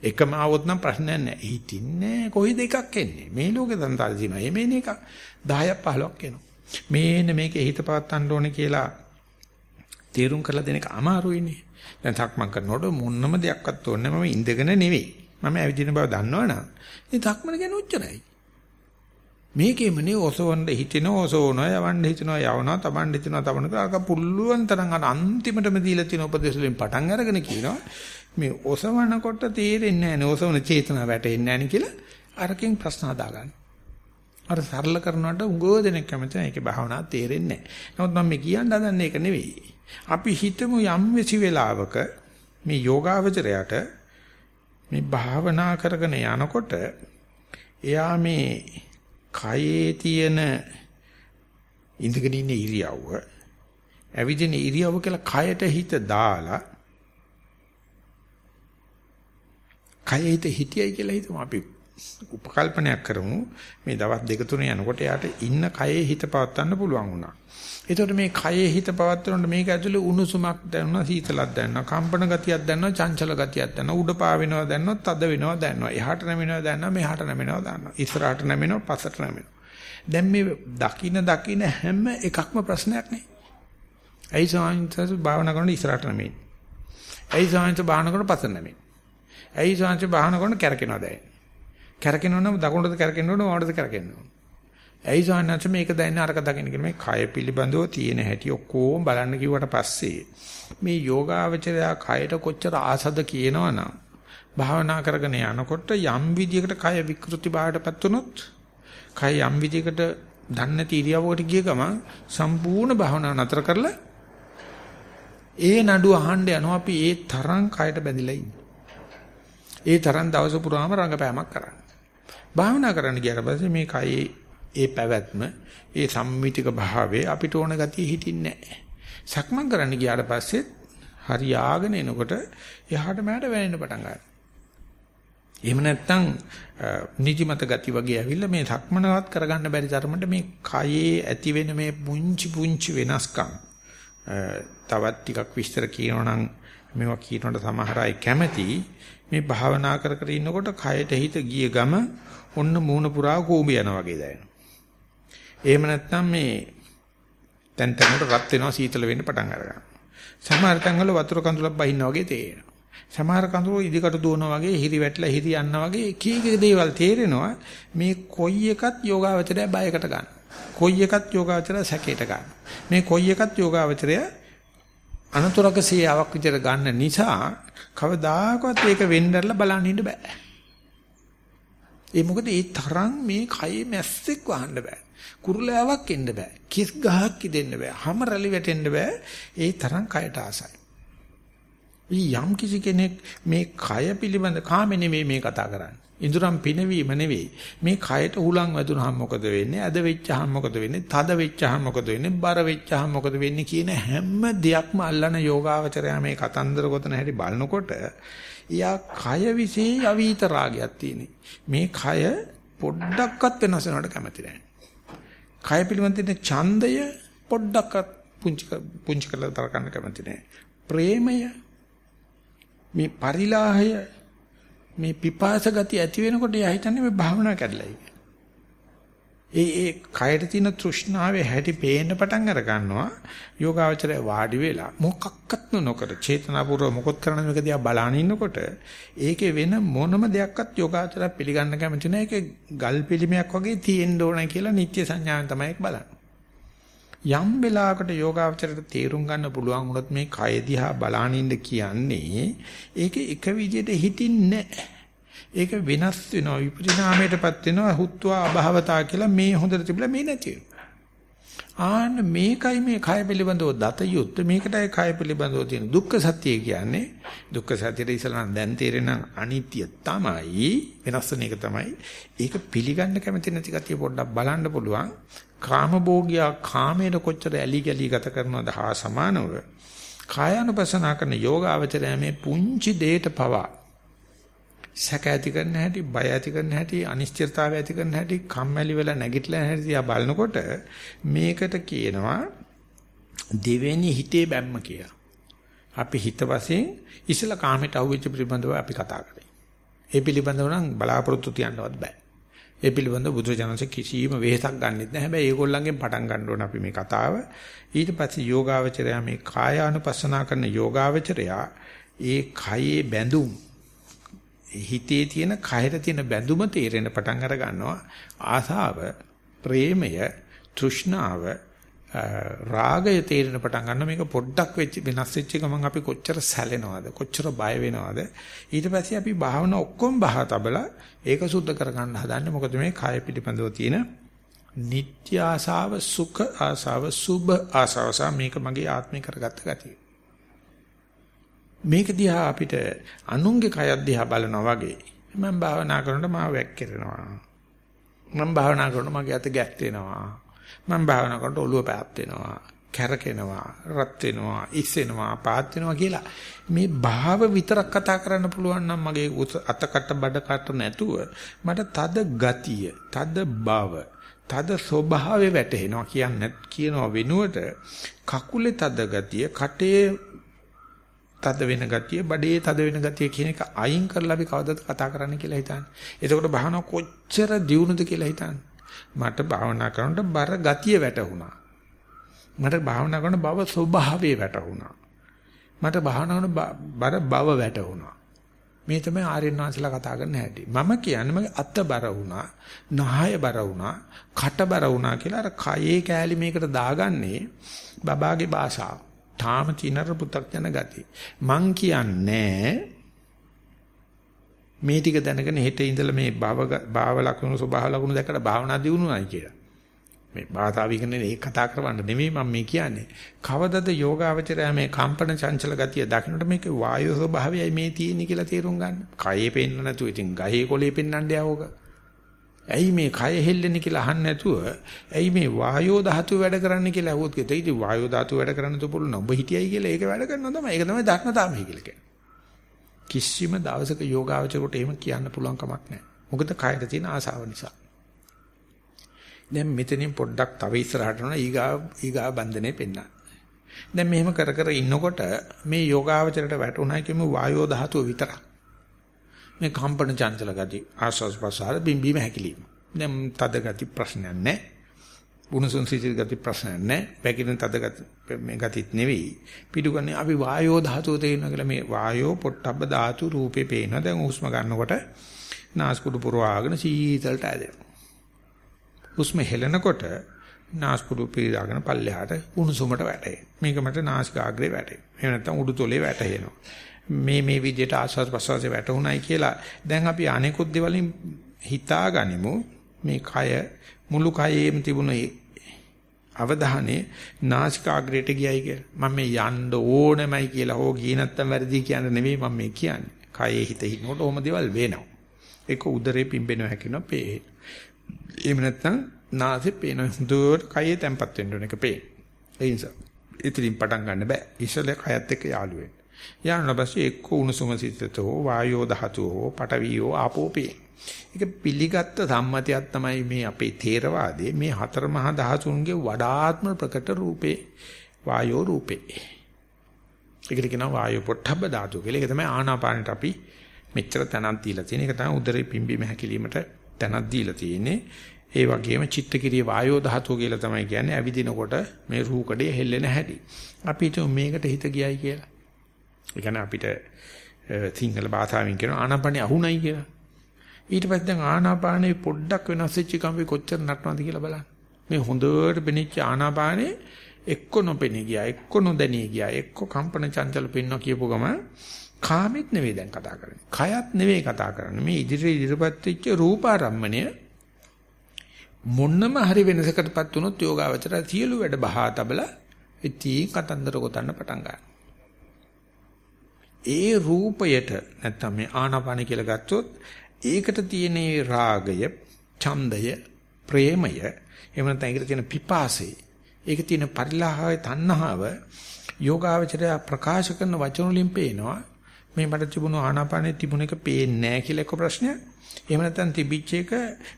Speaker 1: එකම ආවොත් නම් ප්‍රශ්නයක් නැහැ. හිටින්නේ කොයි දෙකක් එන්නේ. මේ ලෝකේ තන්තර දිනා. එමෙන්න එක 10ක් 15ක් එනවා. මේන්න මේකේ හිත පවත්තන්න ඕනේ කියලා තීරුම් කරලා දෙන එක අමාරුයිනේ. දැන් තක්මන් කරනකොට මොන්නම දෙයක්වත් ඕනේ මම ඉඳගෙන නෙවෙයි. මම ඇවිදින බව දන්නවනම් ඉතින් තක්මන කියන්නේ උච්චරයි. මේකෙමනේ ඔසවන්න හිටින ඔසවනවා යවන්න හිතනවා යවනවා තබන්න හිතනවා තබන්න අරක පුල්ලුවන් තරම් අර අන්තිමටම දීලා තියෙන උපදේශ වලින් පටන් අරගෙන කියනවා මේ ඔසවනකොට තේරෙන්නේ නැහැ නේ ඔසවන චේතනාව වැටෙන්නේ නැහැ නේ කියලා අරකින් ප්‍රශ්න හදාගන්න. අර සරල කරනකොට උගෝ දෙනෙක් කැමති නැහැ ඒකේ භාවනාව තේරෙන්නේ නැහැ. නමුත් මම මේ කියන්න හදන්නේ ඒක නෙවෙයි. අපි හිතමු යම් වෙසි වෙලාවක මේ යෝගාවචරයට මේ භාවනා කරගෙන යනකොට එයා මේ කයේ තියෙන ඉඳගෙන ඉන්න ඉරියව්ව ඇවිදින ඉරියව්ව කියලා කයට හිත දාලා කයේ හිත හිටියයි කියලා හිතමු අපි උපකල්පනයක් කරමු මේ දවස් දෙක තුන යනකොට යාට ඉන්න කයේ හිත පවත්වන්න පුළුවන් වුණා. එතකොට මේ කයේ හිත පවත්වනකොට මේක ඇතුලේ උණුසුමක් දැනුණා සීතලක් දැනුණා කම්පන ගතියක් දැනුණා චංචල ගතියක් දැනුණා උඩ පා වෙනවා දැනුණා තද වෙනවා දැනුණා එහාට නැමෙනවා දැනුණා මෙහාට නැමෙනවා දැනුණා ඉස්සරහට නැමෙනවා පස්සට නැමෙනවා. දැන් මේ දකින්න දකින්න හැම එකක්ම ප්‍රශ්නයක් නේ. ඇයි සාංශස භාවනා කරන ඉස්සරහට නැමෙන්නේ? ඇයි සාංශ භාවනා කරන පස්සට නැමෙන්නේ? ඇයි සාංශ භාවනා කරන කැරකෙනවා දැන්? කැරකෙනවා නම් දකුණටද කැරකෙන්න ඕන වමටද කැරකෙන්න ඕන. ඇයි සාංශ මේක දැනන්නේ අරක දකින්න කියලා මේ කය පිළිබඳව තියෙන හැටි ඔක්කොම බලන්න කිව්වට පස්සේ මේ යෝගාවචරය කයට කොච්චර ආසද කියනවනම් භාවනා කරගෙන යනකොට යම් විදියකට කය විකෘති භාවයටපත් වුනොත් කය යම් විදියකට දන්නේ තීරියවකට ගිය ගමන් සම්පූර්ණ භාවනාව නතර කරලා ඒ නඩුව අහන්න යනවා අපි ඒ තරම් කයට බැඳිලා ඉන්නේ. ඒ තරම් දවස පුරාම රංගපෑමක් කරන්නේ. භාවනා කරන්න ගියාට පස්සේ මේ කයේ ඒ පැවැත්ම, ඒ සම්මිතික භාවය අපිට ඕන ගතිය හිටින්නේ නැහැ. සක්මන් කරන්න ගියාට පස්සේ හරියාගෙන එනකොට එහාට මෙහාට වැනෙන්න පටන් ගන්නවා. එහෙම නැත්නම් නිදිමත ගති වගේ ඇවිල්ලා මේ සක්මනවත් කරගන්න බැරි තරමට මේ කයේ ඇති වෙන මේ පුංචි පුංචි වෙනස්කම් තවත් ටිකක් විස්තර කියනවා නම් මේවා කියනකොට සමහර අය කැමති මේ භාවනා කර කර ඉන්නකොට කයට හිත ගිය ගම ඔන්න මූණ පුරා කෝඹ යනවා වගේ දැනෙනවා. එහෙම නැත්නම් මේ තැන් තැනකට රත් වෙනවා සීතල වෙන්න පටන් අරගන්නවා. සමහර තැන්වල වතුර කඳුලක් බහිනවා වගේ තේරෙනවා. සමහර කඳුළු ඉදිකට දුවනවා වගේ හිරි වැටලා හිරි යනවා වගේ එක එක දේවල් තේරෙනවා මේ කොයි එකත් යෝගාවචරය බයකට ගන්න. කොයි එකත් යෝගාවචරය සැකයට ගන්න. මේ කොයි එකත් යෝගාවචරය අනතුරක සියාවක් විතර ගන්න නිසා කවදාකවත් ඒක වෙන්නදලා බලන්න ඉන්න බෑ. ඒ මොකද ඒ තරම් මේ කයේ මැස්සෙක් වහන්න බෑ. කුරුලෑවක් එන්න බෑ. කිස් ගහක් ඉදෙන්න බෑ. හැම රැලි වැටෙන්න බෑ. ඒ තරම් කයට ආසයි. යම් කිසි කෙනෙක් මේ කය පිළිබඳ කාම නෙමෙයි මේ කතා කරන්නේ. ඉඳුරම් පිනවීම නෙවෙයි. මේ කයට හුලං වැදුනහම මොකද වෙන්නේ? අද වෙච්චහම මොකද වෙන්නේ? තද වෙච්චහම මොකද වෙන්නේ? බර වෙච්චහම මොකද වෙන්නේ කියන හැම දෙයක්ම අල්ලන යෝගාවචරය මේ කතන්දර ගොතන හැටි බලනකොට එයා කය විසේ අවීත රාගයක් තියෙන. මේ කය පොඩ්ඩක්වත් වෙනස් වෙනවට කැමති නැහැ. කය පිළිබඳ තියෙන ඡන්දය පොඩ්ඩක්වත් පුංචි පුංචි කරලා තරකන්න කැමති නැහැ. ප්‍රේමය මේ පරිලාහය මේ පිපාස ගති ඇති වෙනකොට එයා හිතන්නේ මේ භාවනා කැඩලයි. ඒ ඒ කයට තියෙන තෘෂ්ණාවේ හැටි පේන්න පටන් අර ගන්නවා. යෝගාවචරය වාඩි වෙලා මොකක්වත් නොකර චේතනාපූර්ව මොකොත් කරන මේක දිහා බලාන ඉන්නකොට ඒකේ වෙන මොනම දෙයක්වත් යෝගාවචරය පිළිගන්න කැමති නැහැ. ඒක ගල් පිළිමයක් වගේ තියෙන්න ඕන කියලා නිත්‍ය සංඥාවෙන් තමයි බලන්නේ. යම් වෙලාවකට යෝගාවචරයට තේරුම් ගන්න පුළුවන් වුණොත් මේ කය දිහා බලානින්න කියන්නේ ඒක එක විදිහට හිටින්නේ ඒක වෙනස් වෙනවා විපරිණාමයටපත් වෙනවා හුත්වා අභවතා කියලා මේ හොඳට තිබිලා මේ නැති ආන්න මේකයි මේ කය පිළිබඳව දත යුත් මේකටයි කය පිළිබඳව තියෙන දුක්ඛ සත්‍යය කියන්නේ. දුක්ඛ සත්‍යෙට ඉස්සලන දැන් තේරෙන අනිත්‍ය තමයි වෙනස් වෙන එක තමයි. ඒක පිළිගන්න කැමති නැති කතිය පොඩ්ඩක් බලන්න පුළුවන්. කාමභෝගියා කාමයට කොච්චර ඇලි ගලි ගත කරනවද හා සමානව කායानुපසනා කරන යෝගාවචරය මේ පුංචි දෙයට පවා සැක ඇති කරන හැටි බය ඇති කරන හැටි අනිශ්චිතතාවය ඇති කරන හැටි කම්මැලි වෙලා නැගිටලා හැටි දිහා බලනකොට මේකට කියනවා දෙවෙනි හිතේ බැම්ම කියලා. අපි හිත වශයෙන් ඉසලා කාමයට අහුවෙච්ච පිළිබඳව අපි කතා කරේ. ඒ පිළිබඳව නම් බලාපොරොත්තු තියන්නවත් බෑ. ඒ පිළිබඳව බුදුරජාණන්සේ කිසිම වෙහෙසක් ගන්නෙත් නැහැ. හැබැයි ඒගොල්ලන්ගෙන් පටන් ගන්න ඕන අපි මේ කතාව. ඊට පස්සේ යෝගාවචරය මේ කායානුපස්සනා කරන යෝගාවචරය ඒ කයේ බැඳුම් හිතේ තියෙන කයට තියෙන බැඳුම තේරෙන පටන් අර ගන්නවා. ආසාව, ප්‍රේමය, තෘෂ්ණාව, රාගය තේරෙන පටන් ගන්න මේක පොඩ්ඩක් වෙච්ච වෙනස් වෙච්ච ගමන් අපි කොච්චර සැලෙනවද කොච්චර බය වෙනවද. ඊට පස්සේ අපි භාවනා ඔක්කොම බහ තබලා ඒක සුද්ධ කරගන්න හදන්නේ මොකද මේ කය පිළිබඳව තියෙන නিত্য ආසාව සුඛ ආසාව සුභ ආසාව සහ මේක මගේ ආත්මේ කරගත්ත ගතිය. මේක දිහා අපිට අනුන්ගේ කය දිහා බලනවා වගේ. මම භාවනා කරනකොට මාව වැක්කිරෙනවා. මම භාවනා කරනකොට මගේ අත ගැක්ටෙනවා මම භාවනා කරනකොට ඔළුව පැත් වෙනවා කැරකෙනවා, රත් වෙනවා, ඉස්සෙනවා, පාත් වෙනවා කියලා මේ භාව විතරක් කතා කරන්න පුළුවන් නම් මගේ අතකට බඩකට නැතුව මට තද ගතිය, තද බව, තද ස්වභාවය වැටහෙනවා කියන්නේ කියනවා වෙනුවට කකුලේ තද ගතිය, කටේ තද වෙන ගතිය, බඩේ තද වෙන ගතිය කියන එක අයින් කරලා අපි කවදාද කතා කරන්න කියලා හිතන්නේ. එතකොට භාවනාව කොච්චර දියුණුද කියලා හිතන්නේ. මට භාවනා කරනකොට බර ගතිය වැටුණා. මට භාවනා කරන බව ස්වභාවය වැටුණා. මට භාවනා කරන බර බව වැටුණා. මේ තමයි ආර්යයන් වහන්සේලා කතා කරන හැටි. මම කියන්නේ මගේ අත බර වුණා, නහය බර වුණා, කට බර වුණා කියලා අර කයේ කෑලි මේකට දාගන්නේ බබාගේ භාෂාව. තාම තිනර පු탁ජන ගති. මං කියන්නේ මේ ටික දැනගෙන හෙට ඉඳලා මේ භව භාව ලකුණු ස්වභාව ලකුණු දැක්කට භාවනා දියුණුවයි කියලා. මේ භාෂාව ඉගෙනනේ ඒක කතා කරවන්න නෙමෙයි මම මේ කියන්නේ. කවදද යෝගාවචරය මේ කම්පන චංචල ගතිය දකින්නට මේක වායු ස්වභාවයයි මේ තියෙන්නේ කියලා තේරුම් ගන්න. කයේ පෙන්න නැතුව ඉතින් ගහේ කොලේ පෙන්නන්න යවෝක. ඇයි මේ කය හෙල්ලෙන්නේ කියලා අහන්න නැතුව ඇයි මේ වායෝ ධාතුව වැඩ කරන්නේ කියලා අහුවොත් කිව්වා. ඉතින් වායෝ ධාතුව වැඩ කරන්න තුපුළු නොඹ හිටියයි කියලා ඒක වැඩ කරනවා තමයි. ඒක තමයි ධර්මතාවය කියලා කියන්නේ. කිසිම දවසක යෝගාවචරයට එහෙම කියන්න පුළුවන් කමක් නැහැ. මොකද කයද තියෙන ආසාව නිසා. දැන් මෙතනින් පොඩ්ඩක් තව ඉස්සරහට යනවා ඊගා ඊගා බන්ධනේ පෙන්නා. දැන් මෙහෙම කර කර ඉන්නකොට මේ යෝගාවචරයට වැටුණා කියමු වායෝ ධාතුව විතරක්. මේ කම්පන චංචල ගති ආස්වාස් ප්‍රසාර බිම්බීම හැකිලිම. දැන් තද ගති ප්‍රශ්නයක් නැහැ. බුණුසුන් සිසිල් ගති ප්‍රශ්නයක් නැහැ. පැකිලෙන තද ගති මේ ගතිත් නෙවෙයි. පිටුගන්නේ අපි වායෝ ධාතුව තේරෙනවා කියලා මේ වායෝ පොට්ටබ්බ ධාතු රූපේ පේනවා. දැන් හුස්ම ගන්නකොට නාස්පුඩු පුරවාගෙන සීතලට ඇදෙනවා. හුස්ම හෙලනකොට නාස්පුඩු පිරාගෙන පල්ලෙහාට උණුසුමට වැටේ. මේක මට නාසිකාග්‍රේ වැටේ. එහෙම නැත්නම් උඩුතොලේ වැටෙනවා. මේ මේ විදිහට ආස්වාද ප්‍රසවාසයේ වැටුණයි කියලා දැන් අපි අනෙකුත් දේවලින් හිතාගනිමු මේ කය මුළු කයෙම තිබුණ අවධානය නාසිකාග්‍රේට ගියයි කියලා. මම මේ යන්න ඕනෙමයි කියලා හෝ ගියේ නැත්තම් වැරදි කියන නෙමෙයි මම මේ කියන්නේ. කයේ හිත හිනකොට ඕම දේවල් වෙනවා. ඒක උදරේ පිම්බෙනවා හැකිනවා පේ. එහෙම නැත්තම් නාසෙ පේන හොඳට කයේ තැම්පත් වෙන්න ඕන එක පේ. ඒ නිසා ඉතින් පටන් ගන්න බෑ. ඉස්සෙල්ලා කයත් එක්ක යාළු වෙන්න. යාළුවා පස්සේ එක්ක උණුසුම සිතතෝ වායෝ ධාතුෝ පටවියෝ ආපෝපේ. ඒක පිළිගත්ත සම්මතයක් තමයි මේ අපේ තේරවාදයේ මේ හතර මහා ධාතුන්ගේ වඩාත්ම ප්‍රකට රූපේ වායෝ රූපේ. ඒකට කියනවා වායෝ පොට්ටබ්බ ධාතු කියලා. ඒක තමයි ආනාපානට අපි මෙච්චර තනක් දීලා තියෙන. ඒක තමයි උදරේ පිම්බීම හැකිලීමට තැනක් දීලා තියෙන්නේ. ඒ වගේම චිත්තකිරිය වායෝ ධාතුව කියලා තමයි කියන්නේ ඇවිදිනකොට මේ රූකඩේ හෙල්ලෙන හැටි. අපි හිතුව මේකට හිත ගියයි කියලා. ඒ කියන්නේ අපිට සිංහල භාෂාවෙන් කියන ආනාපානිය අහුණයි කියලා. ඊට පස්සේ දැන් ආනාපානේ පොඩ්ඩක් වෙනස් වෙච්ච කම්පේ කොච්චර නටනවද කියලා බලන්න. මේ හොඳට පෙනිච්ච ආනාපානේ එක්ක නොපෙනී ගියා, එක්ක නොදැනී ගියා, එක්ක කම්පන චංචල පෙන්නවා කියපු ගම කාමෙත් නෙවෙයි දැන් කතා කරන්නේ. කයත් නෙවෙයි කතා කරන්නේ. මේ ඉදිරියේ ඉදිරිපත් වෙච්ච රූපාරම්මණය මොන්නම හරි වෙනසකටපත් වුණොත් යෝගාවචර සියලු වැඩ බහා තබලා ඉතින් කතන්දර ගොතන්න පටන් ගන්නවා. ඒ රූපයට නැත්තම් මේ ආනාපාන කියලා ගත්තොත් ඒකට තියෙන රාගය, ඡන්දය, ප්‍රේමය, එහෙම නැත්නම් ඒකට තියෙන පිපාසය, ඒක තියෙන පරිලාහය, තණ්හාව යෝගාවචරය ප්‍රකාශ කරන වචන වලින් පේනවා මේ මට තිබුණු ආනාපානෙ තිබුණ එක පේන්නේ නැහැ කියලා එක ප්‍රශ්නයක්. එහෙම නැත්නම් තිබිච්ච එක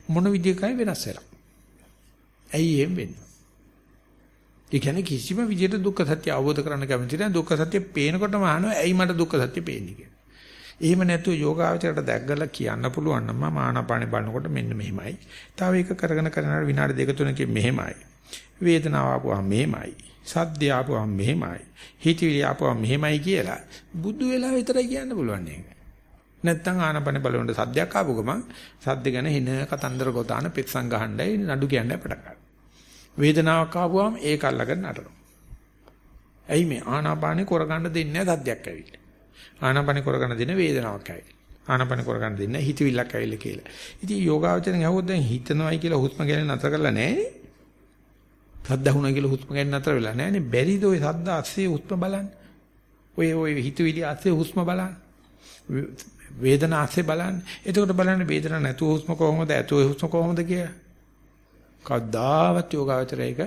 Speaker 1: මොන විදිහකයි වෙනස් වෙලා. ඇයි එහෙම වෙන්නේ? ඒ කියන්නේ කිසිම විදිහට දුක්ඛ සත්‍ය අවබෝධ කරගන්න කැමති නැහැ. දුක්ඛ සත්‍ය පේනකොටම අහනවා ඇයි මට දුක්ඛ සත්‍ය පේන්නේ කියලා. එහෙම නැතුව යෝගාවචරයට දැක්ගලා කියන්න පුළුවන් නම් මම ආනාපානෙ බලනකොට මෙන්න මෙහෙමයි. තව එක කරගෙන කරන විනාඩි දෙක තුනකින් මෙහෙමයි. වේදනාව ආපුවා මෙහෙමයි. සද්ද ආපුවා මෙහෙමයි. හිතවිලි ආපුවා මෙහෙමයි කියලා බුදු වෙලා විතරයි කියන්න පුළුවන් නේද? නැත්තම් ආනපන බලවන්න සද්දයක් ආපු ගමන් සද්ද ගැන හින කතන්දර ගොතාන පිටසං ගහන්නයි නඩු කියන්නයි පටන් ගන්නවා. වේදනාවක් ආවම ඒක අල්ලගෙන නටනවා. ඇයි මේ ආනාපානේ කරගන්න දෙන්නේ නැහැ සද්දයක් ඇවිල්ලා. ආනාපානේ කරගන්න දෙන්නේ වේදනාවක් ඇවිල්ලා. ආනාපානේ කරගන්න දෙන්නේ හිතවිල්ලක් ඇවිල්ලා කියලා. ඉතින් යෝගාවචරයෙන් අහුවොත් දැන් හිතනවයි කියලා හුස්ම ගැන නතර කරලා නැහැ. සද්ද ඇහුණා කියලා හුස්ම ගැන නතර වෙලා නැහැනේ. බැරිද ওই සද්ද ASCII හුස්ම බලන්න? ඔය ඔය හිතවිලි ASCII හුස්ම බලන්න. වේදනා ASCII බලන්න. එතකොට බලන්න වේදනා නැතුව හුස්ම කොහොමද? ඇතුව හුස්ම කොහොමද කියලා. කවදාවත් යෝගාවචරයක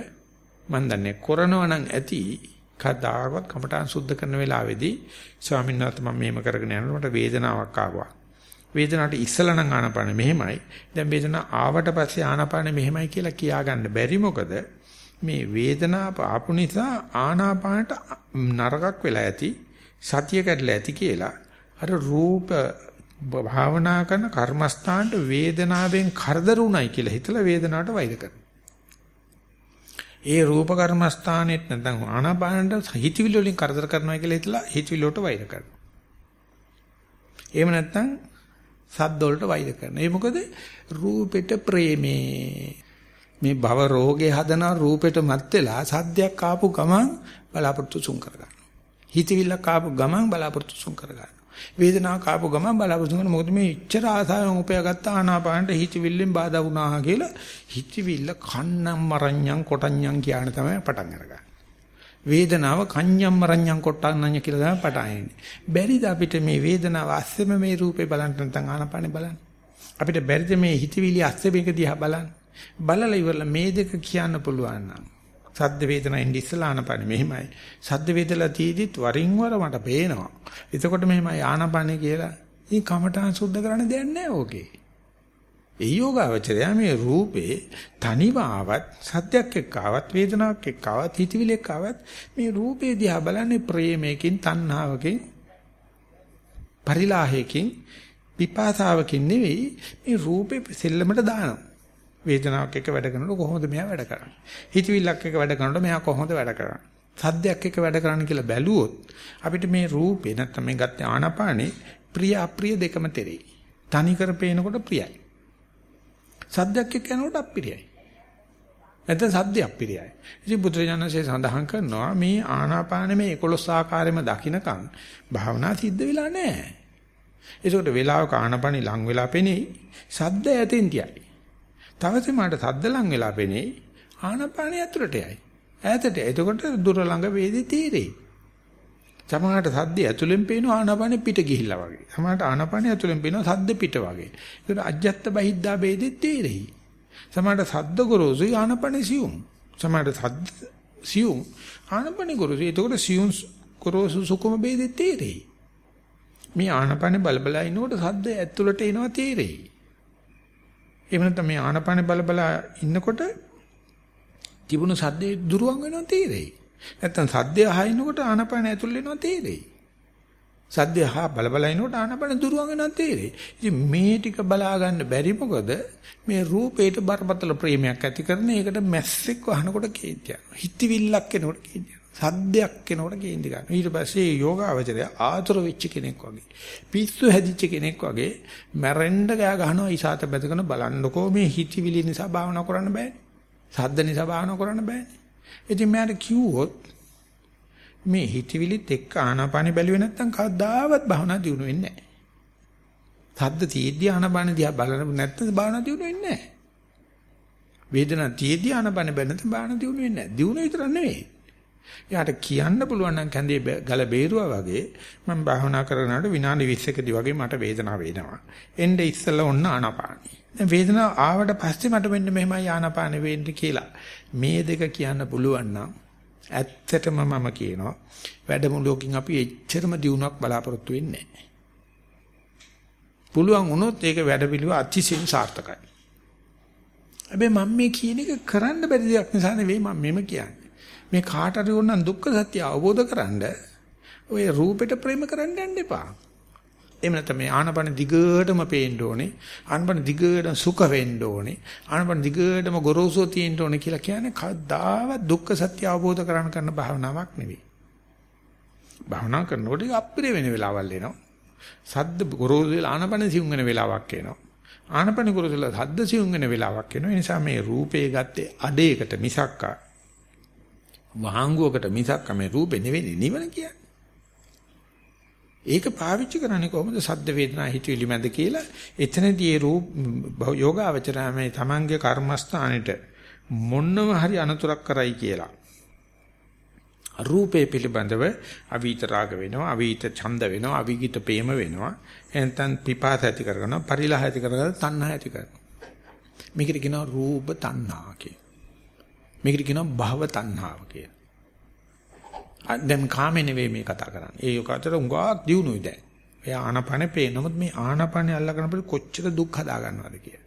Speaker 1: මන් දන්නේ කරනවා නම් ඇති කදාවත් කමඨාන් සුද්ධ කරන වෙලාවේදී ස්වාමීන් වහන්සේ මම මේම කරගෙන යනකොට මට වේදනාවක් ආවා. වේදනාවට ඉස්සලා නම් ආනපාන මෙහෙමයි. දැන් වේදනාව ආවට පස්සේ ආනපාන මෙහෙමයි කියලා කියාගන්න බැරි මොකද මේ වේදනාව ආපු නිසා ආනාපානට නරකක් වෙලා ඇති සතිය කැඩලා ඇති කියලා අර රූප භාවනා කරන කර්මස්ථානට වේදනාවෙන් කරදර උණයි කියලා හිතලා වේදනාවට වෛර කරනවා. ඒ රූප කර්මස්ථානෙත් නැත්නම් ආනාපානට හිතවිලි වලින් කරදර කරනවා කියලා හිතලා හිතවිලි වලට වෛර කරනවා. එහෙම නැත්නම් සද්ද වලට වෛර කරනවා. ඒ මොකද රූපෙට ප්‍රේමේ මේ භව රෝගේ හදන රූපෙට මත් වෙලා සද්දයක් ආපු ගමන් බලාපොරොත්තු සුන් කරගන්නවා. හිතවිල්ලක් ආපු ගමන් බලාපොරොත්තු සුන් කරගන්නවා. වේදනාවක් ආපු ගමන් බලාපොරොත්තු කරන මොකද මේ ඉච්ඡර ආසාවෙන් උපයාගත්ත ආනාපානට හිතවිල්ලෙන් බාධා වුණා කියලා හිතවිල්ල කන්නම් මරඤ්ඤම් කොටඤ්ඤම් කියන තමයි පටන් අරගන්නේ. වේදනාව කඤ්ඤම් මරඤ්ඤම් කොටඤ්ඤම් කියලා තමයි පටන් එන්නේ. බැරිද අපිට මේ වේදනාව අස්සෙම මේ රූපේ බලන්න නැත්නම් ආනාපානේ බලන්න. අපිට බැරිද මේ හිතවිලි අස්සේ මේක දිහා බලන්න. බලලා ඉවරලා මේ දෙක කියන්න පුළුවන් නම් සද්ද වේදනා ඉඳි ඉස්සලා ආනපන මෙහෙමයි. සද්ද වේදලා තීදිත් වරින් වර මට පේනවා. එතකොට මෙහෙමයි ආනපනේ කියලා. ඉතින් කමඨාන් සුද්ධ කරන්න දෙයක් නැහැ ඕකේ. ඒ යෝගාවචරය මේ රූපේ තනිව ආවත් සත්‍යයක් එක්ක ආවත් වේදනාවක් එක්ක ආවත් හිතවිලි එක්ක ආවත් මේ රූපේ දිහා බලන්නේ ප්‍රේමයෙන් තණ්හාවකින් පරිලාහයකින් පිපාසාවකින් නෙවෙයි මේ රූපේ සෙල්ලමට දානවා වේදනාවක් එක්ක වැඩ කරනකොට කොහොමද මෙයා වැඩ කරන්නේ? හිතවිල්ලක් එක්ක වැඩ කරනකොට මෙයා කොහොමද වැඩ කරන්නේ? සද්දයක් එක්ක වැඩ කරන්න කියලා බැලුවොත් අපිට මේ රූපේ නැත්නම් මේ ගත්ත ආනපානේ ප්‍රිය අප්‍රිය දෙකම තෙරෙයි. තනි කර පේනකොට ප්‍රියයි. සද්දයක් එක්ක යනකොට අප්‍රියයි. නැත්නම් සද්ද අප්‍රියයි. ඉතින් බුදුරජාණන්සේ සඳහන් කරනවා මේ ආනාපාන මේ 11 ආකාරයෙන්ම දකින්නකම් භාවනා සිද්ධ වෙලා නැහැ. ඒකට වෙලාවක ආනාපානි ලං වෙලා පෙනේ සද්ද ඇතෙන් තියයි. තව සමාට සද්ද ලං වෙලා පෙනේ ආනපානිය ඇතුළට යයි. ඈතට. එතකොට දුර ළඟ වේදේ තීරේ. සමහරට සද්ද ඇතුළෙන් පේන ආනපානෙ පිට ගිහිල්ලා වගේ. සමහරට ආනපානෙ ඇතුළෙන් පේන සද්ද පිට වගේ. ඒකට අජ්ජත් බහිද්දා වේදේ තීරෙයි. සමහරට සද්ද ගොරෝසුයි ආනපානෙ සියුම්. සමහරට සද්ද සියුම් ආනපානෙ ගොරෝසුයි. එතකොට සියුම් ගොරෝසු සුකුම වේදේ තීරෙයි. මේ ආනපානෙ බලබලා ඉනකොට සද්ද ඇතුළට එනවා තීරෙයි. එහෙම නැත්නම් මේ ආනපාන බල බල ඉන්නකොට තිබුණු සද්දේ දුරවන් වෙනවා තේරෙයි. නැත්නම් සද්දය අහිනකොට ආනපාන ඇතුල් වෙනවා තේරෙයි. සද්දය අහා බල බල ඉන්නකොට ආනපාන දුරවන් වෙනවා තේරෙයි. ඉතින් මේ ටික බලා ගන්න බැරි මොකද මේ රූපේට බරපතල ප්‍රේමයක් ඇති කරන එකට මැස්සෙක් වහනකොට කේන්තියක්. හිතවිල්ලක් එනකොට කේන්තියක්. සද්දයක් එනකොට කේන්ති ගන්න. ඊට පස්සේ යෝගාවචරය ආතුර වෙච්ච කෙනෙක් වගේ. පිස්සු හැදිච්ච කෙනෙක් වගේ මැරෙන්න ගෑ ගහනවා ඉසాత බැදගෙන බලන්නකෝ මේ හිතවිලි නිසා භාවනා කරන්න බෑනේ. සද්ද නිසා භාවනා කරන්න බෑනේ. ඉතින් මට කිව්වොත් මේ හිතවිලිත් එක්ක ආනාපානෙ බැලුවේ නැත්තම් කවදාවත් භාවනා දියුණු වෙන්නේ නැහැ. සද්ද තීද්දී ආනාපානෙ දිහා බලන නැත්තම් භාවනා දියුණු වෙන්නේ නැහැ. වේදනා තීද්දී ආනාපානෙ බැලුනත් භාවනා දියුණු වෙන්නේ නැහැ. දියුණු විතර නෙවෙයි. එයාට කියන්න පුළුවන් නම් කැඳේ ගල බේරුවා වගේ මම භාවනා කරනකොට විනාඩි 20කදී වගේ මට වේදනාව එනවා. එnde ඉස්සෙල්ලා ඔන්න ආනාපානයි. දැන් වේදනාව ආවට පස්සේ මට මෙන්න මෙහෙමයි ආනාපානෙ වෙන්නේ කියලා. මේ දෙක කියන්න පුළුවන් නම් ඇත්තටම මම කියනවා වැඩමුළුවකින් අපි එච්චරම දියුණුවක් බලාපොරොත්තු වෙන්නේ නැහැ. පුළුවන් වුණොත් ඒක වැඩපිළිවෙල අතිශයින් සාර්ථකයි. හැබැයි මම මේ කියන එක කරන්න බැරි දෙයක් නිසා නෙවෙයි මම මෙම කියන්නේ. මේ කාට හරි ඕනනම් දුක්ඛ සත්‍ය අවබෝධ කරන්න ඔය රූපෙට ප්‍රේම කරන්න යන්න එපා. එහෙම නැත්නම් මේ ආනපන දිගටම පේන්න ඕනේ. ආනපන දිගටම සුඛ වෙන්න ඕනේ. ආනපන දිගටම ගොරෝසු තියෙන්න ඕනේ කියලා කියන්නේ කවදාවත් දුක්ඛ සත්‍ය අවබෝධ කරගන්න කරන භාවනාවක් නෙවෙයි. භාවනා කරනකොට අප්‍රිය වෙන වෙලාවල් එනවා. සද්ද ගොරෝසු වෙලා ආනපන සිවුම් වෙන වෙලාවක් එනවා. ආනපන ගොරෝසු වෙලා සද්ද සිවුම් වෙන වෙලාවක් එනවා. ඒ නිසා මේ රූපේ ගත්තේ අඩේකට මිසක්කා වහංගුවකට මිසක් මේ රූපේ නෙවෙයි නිවන කියන්නේ. ඒක පාවිච්චි කරන්නේ කොහොමද සද්ද වේදනා හිතවිලි මැද කියලා එතනදී ඒ රූප යෝගාවචරය මේ තමන්ගේ කර්මස්ථානෙට මොන්නම හරි අනතුරක් කරයි කියලා. රූපේ පිළිබඳව අවීත රාග වෙනවා අවීත ඡන්ද වෙනවා අවීගිත ප්‍රේම වෙනවා එතෙන් පිපාස ඇති කරගන්නවා පරිලහ ඇති කරගන්නවා තණ්හා ඇති කරගන්නවා මේකට කියනවා රූප තණ්හා කියලා මේකට කියනවා භව තණ්හාව කියලා. දැන් කාමේ නෙවෙයි මේ කතා කරන්නේ. ඒ යෝගාතර උඟාක් දිනුනොයි දැන්. එයා ආනපනේ පේන. නමුත් මේ ආනපනේ අල්ලගෙන අපිට කොච්චර දුක් හදා ගන්නවද කියලා.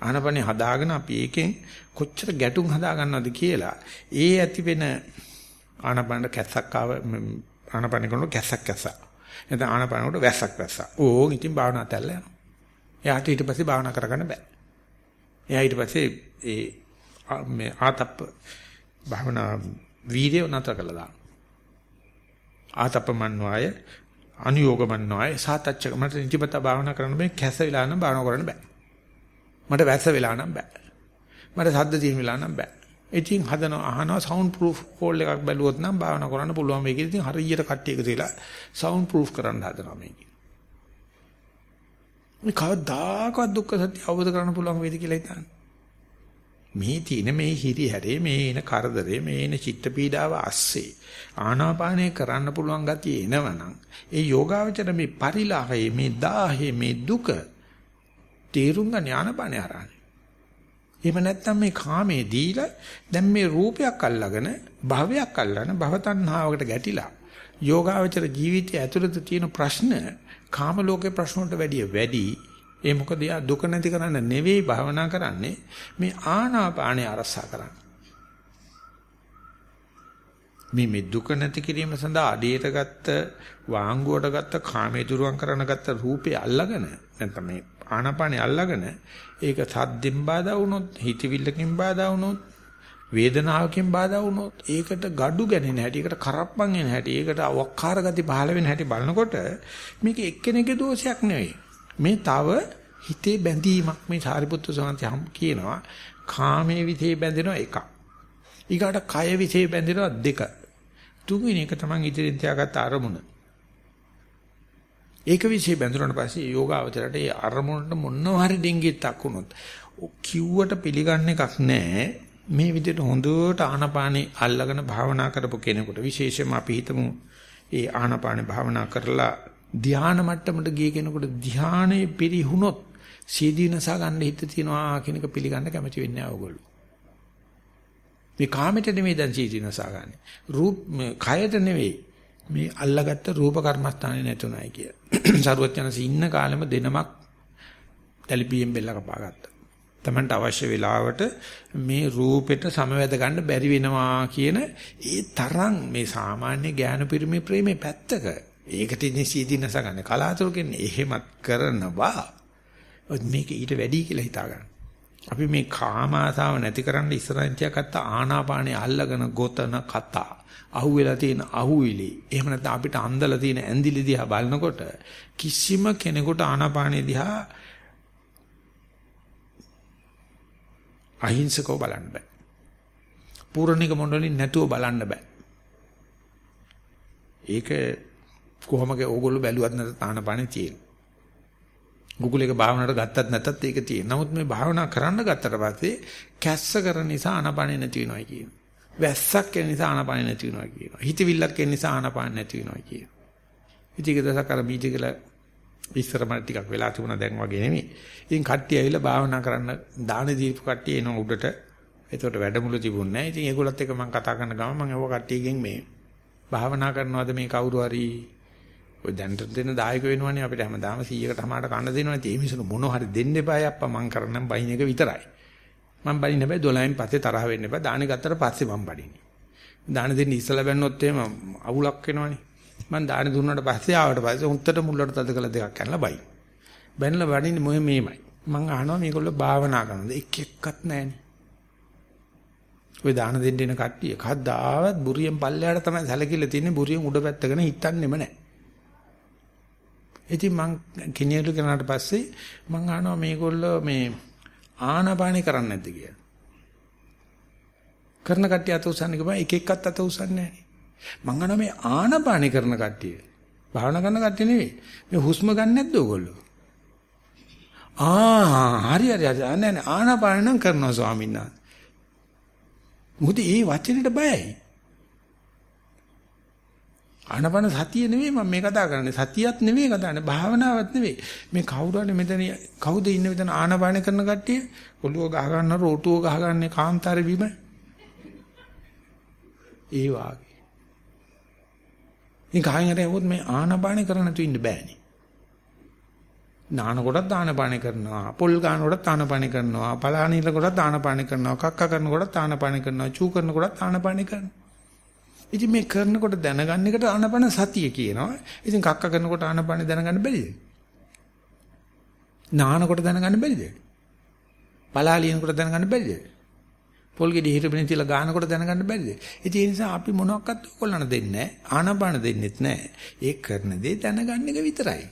Speaker 1: ආනපනේ හදාගෙන අපි ඒකෙන් කොච්චර ගැටුම් හදා ගන්නවද කියලා. ඒ ඇති වෙන ආනපනට කැස්සක් ආව ආනපනේ කරනකොට කැස්සක් කැස්සා. එතන ආනපනකට වැස්සක් වැස්සා. ඕන් ඉතින් භාවනා තැල්ල යනවා. එයාට ඊට පස්සේ භාවනා කරගන්න බෑ. එයා ඊට පස්සේ ඒ මේ ආතප්ප භාවනා වීර්යය නතර කළා දානවා. ආතප්පමන්වාය අනුയോഗමන්වාය සාතච්චක මට නිතිපත භාවනා කරන්න බෑ කැස වෙලා නම් භාවනා කරන්න බෑ. මට වැස්ස වෙලා නම් බෑ. මට සද්ද තියෙන වෙලා නම් බෑ. ඉතින් හදනවා අහනවා සවුන්ඩ් ප්‍රූෆ් කෝල් එකක් බැලුවොත් නම් භාවනා කරන්න පුළුවන් මේකෙදි ඉතින් හරියට කට්ටිය එකතු වෙලා සවුන්ඩ් ප්‍රූෆ් කරන්න හදනවා මේකේ. මේ කවදාකවත් දුක්ඛ සත්‍ය අවබෝධ කරගන්න පුළුවන් වේද කියලා හිතන්නේ. මේ තියෙන මේ හිරි හැරේ මේ එන කරදරේ මේ එන චිත්ත පීඩාව අස්සේ ආනාපානය කරන්න පුළුවන් ගතිය එනවනම් ඒ යෝගාවචර මේ පරිලාහයේ මේ දාහේ මේ දුක තේරුම් ගන්න ආනාපානය හරහානේ. එහෙම නැත්නම් මේ කාමයේ දීලා දැන් මේ රූපයක් අල්ලගෙන භවයක් අල්ලන භවතණ්හාවකට ගැටිලා යෝගාවචර ජීවිතය ඇතුළත තියෙන ප්‍රශ්න කාම ලෝකේ ප්‍රශ්න වලට වැඩිය වැඩි ඒ මොකද යා දුක නැති කරන්න නෙවෙයි භවනා කරන්නේ මේ ආනාපානේ අරසා කරන්න. මේ මේ දුක නැති කිරීම සඳහා අඩේට ගත්ත වාංගුවට ගත්ත කාමයේ දුරුවන් කරන ගත්ත රූපේ අල්ලගෙන නැත්නම් මේ ආනාපානේ අල්ලගෙන ඒක සද්දෙන් බාධා වුණොත් හිතවිල්ලකින් බාධා වුණොත් වේදනාවකින් බාධා වුණොත් ඒකට gadu ගැනෙන හැටි ඒකට කරප්පන් එන හැටි ඒකට අවක්කාර ගති පහළ වෙන හැටි බලනකොට මේක එක්කෙනෙකුගේ දෝෂයක් නෙවෙයි මේ තව හිතේ බැඳීමක්. මේ සාරිපුත්‍ර සෝන්ති කියනවා කාමයේ විතේ බැඳෙනවා එකක්. ඊගාට කය විතේ බැඳෙනවා දෙක. තුන්වෙනි එක තමයි ඉදිරියෙන් තියාගත්ත අරමුණ. ඒක વિશે බැඳුනට පස්සේ යෝගාවචරයට ඒ අරමුණට මොනවා හරි ඩිංගිත්තක් වුණොත් කිව්වට පිළිගන්න එකක් නැහැ මේ විදිහට හොඳට ආනපානේ අල්ලගෙන භාවනා කරපු කෙනෙකුට විශේෂයෙන්ම අපි හිතමු ඒ ආනපානේ භාවනා කරලා ධානා මට්ටමට ගිය කෙනෙකුට ධානයේ පිරිහුනොත් සීදීනසා ගන්න හිත තියනවා කියන එක පිළිගන්න කැමති වෙන්නේ නැහැ ඕගොල්ලෝ. මේ කාමයට නෙමෙයි දැන් සීදීනසා ගන්න. රූප කයට නෙවෙයි මේ අල්ලගත්ත රූප කර්මස්ථානේ නැතුණයි කිය. [clears throat] සරුවචනසි ඉන්න කාලෙම දෙනමක් දැලිපියෙන් බෙල්ල කපාගත්තා. Tamanට අවශ්‍ය වෙලාවට මේ රූපෙට සමවැද ගන්න බැරි වෙනවා කියන ඒ තරම් මේ සාමාන්‍ය ඥාන පිරිමේ ප්‍රේමේ පැත්තක ඒකට ඉන්නේ සීදීනස ගන්න කලාතුරකින් එහෙමත් කරනවා මේක ඊට වැඩි කියලා හිතා ගන්න. අපි මේ කාම ආසාව නැති කරන්න ඉස්සරහින් තියාගත්ත ආනාපානේ අල්ලගෙන ගොතන කතා අහුවෙලා තියෙන අහුවිලි එහෙම නැත්නම් අපිට අන්දලා තියෙන ඇඳිලි දිහා බලනකොට කිසිම කෙනෙකුට ආනාපානේ දිහා අහිංසකව බලන්න බෑ. පූර්ණික මොණ්ඩලින් නැතුව බලන්න බෑ. ඒක කොහොමද ඕගොල්ලෝ බැලුවත් නැත්නම් ආනාපානේ තියෙන. Google එක භාවනාවට ගත්තත් නැතත් ඒක තියෙන. නමුත් මේ භාවනා කරන්න ගත්තට පස්සේ කැස්ස කරන නිසා ආනාපානේ නැති වෙනවා කියනවා. වැස්සක් එන නිසා ආනාපානෙ නැති වෙනවා කියනවා. හිතවිල්ලක් එන නිසා ආනාපානෙ නැති වෙනවා කියනවා. ඉතින් ඒක දසක අර බීජ කියලා ඉස්සර මට ටිකක් වෙලා තිබුණා දැන් වගේ නෙමෙයි. ඉතින් කට්ටිය ඇවිල්ලා භාවනා කරන්න දාන දීපු කට්ටිය එන උඩට. ඒකට වැඩමුළු තිබුණේ නැහැ. ඉතින් ඒගොල්ලත් එක්ක මම කතා කරන ගමන් මම ඒව කට්ටියගෙන් මේ භාවනා කරනවද මේ කවුරු හරි ඔය දැනට දෙන දායක වෙනවනේ අපිට හැමදාම 100කට හමාරට කන්න දෙනවනේ. ඒ මිනිස්සු මොන හරි දෙන්න එපායි අප්පා මං කරන්නම් බයින් එක විතරයි. මම බලින්න බෑ 12න් පස්සේ තරහ වෙන්න එපා. දාන ගත්තට පස්සේ මම බඩින්නේ. දාන දෙන්න ඉස්සලා බැන්නොත් එහෙම අවුලක් වෙනවනේ. මම දාන දුන්නාට පස්සේ ආවට පස්සේ උන්ටට මුල්ලට තද කළ දෙකක් කරලා බයි. බැනලා බඩින්නේ මොහේ මේමයි. මම අහනවා මේගොල්ලෝ භාවනා කරනද එක එක්කත් නැහනේ. ඔය දාන දෙන්න එන කට්ටිය කද්දාවත් බුරියෙන් පල්ලයට තමයි සැලකිලා තින්නේ බුරියෙන් උඩ පැත්තගෙන හිටන්නෙම නැහැ. ඉතින් මං කිනියලු කරනාට පස්සේ මං අහනවා මේගොල්ලෝ මේ ආනාපානේ කරන්නේ නැද්ද කියලා. කරන කට්ටිය අත උස්සන්නේ කොහොම එක එක්කත් අත උස්සන්නේ නැහැ. මං අහනවා මේ ආනාපානේ කරන කට්ටිය. භාවනා කරන කට්ටිය නෙවෙයි. මේ හුස්ම ගන්න නැද්ද ඔයගොල්ලෝ? ආ හරි හරි හරි නෑ නෑ ආනාපාන නම් කරනවා ස්වාමීන් වහන්සේ. මොකද ඒ වචනෙට බයයි. ආනපන සතිය නෙවෙයි මම මේ කතා කරන්නේ සතියක් නෙවෙයි කතා කරන්නේ භාවනාවක් නෙවෙයි මේ කවුරු හරි මෙතන කවුද ඉන්නේ මෙතන ආනපාන කරන කට්ටිය ඔළුව ගහ ගන්න රෝටුව ගහ ගන්න කාන්තාරේ බිම ඒ වාගේ. ඉතින් කයින් හරි આવොත් මේ ආනපානේ කරන්න තු ඉන්න බෑනේ. නාන කොටත් ආනපානේ කරනවා. පොල් ගාන කොටත් ආනපානේ කරනවා. පලානිල කොටත් ආනපානේ කරනවා. කක්ක කරන කොටත් ආනපානේ කරනවා. චූ කරන කොටත් ආනපානේ කරනවා. ඉතින් මේ කරනකොට දැනගන්න එකට ආනපන සතිය කියනවා. ඉතින් කක්ක කරනකොට ආනපන දැනගන්න බැරිද? නානකොට දැනගන්න බැරිද? පලාලියනකොට දැනගන්න බැරිද? පොල් ගෙඩි හිරපෙන තියලා ගානකොට දැනගන්න බැරිද? ඉතින් ඒ නිසා අපි මොනවත් ඔයගොල්ලන්ට දෙන්නේ නැහැ. ආනපන දෙන්නෙත් නැහැ. ඒ කරන දේ දැනගන්න එක විතරයි.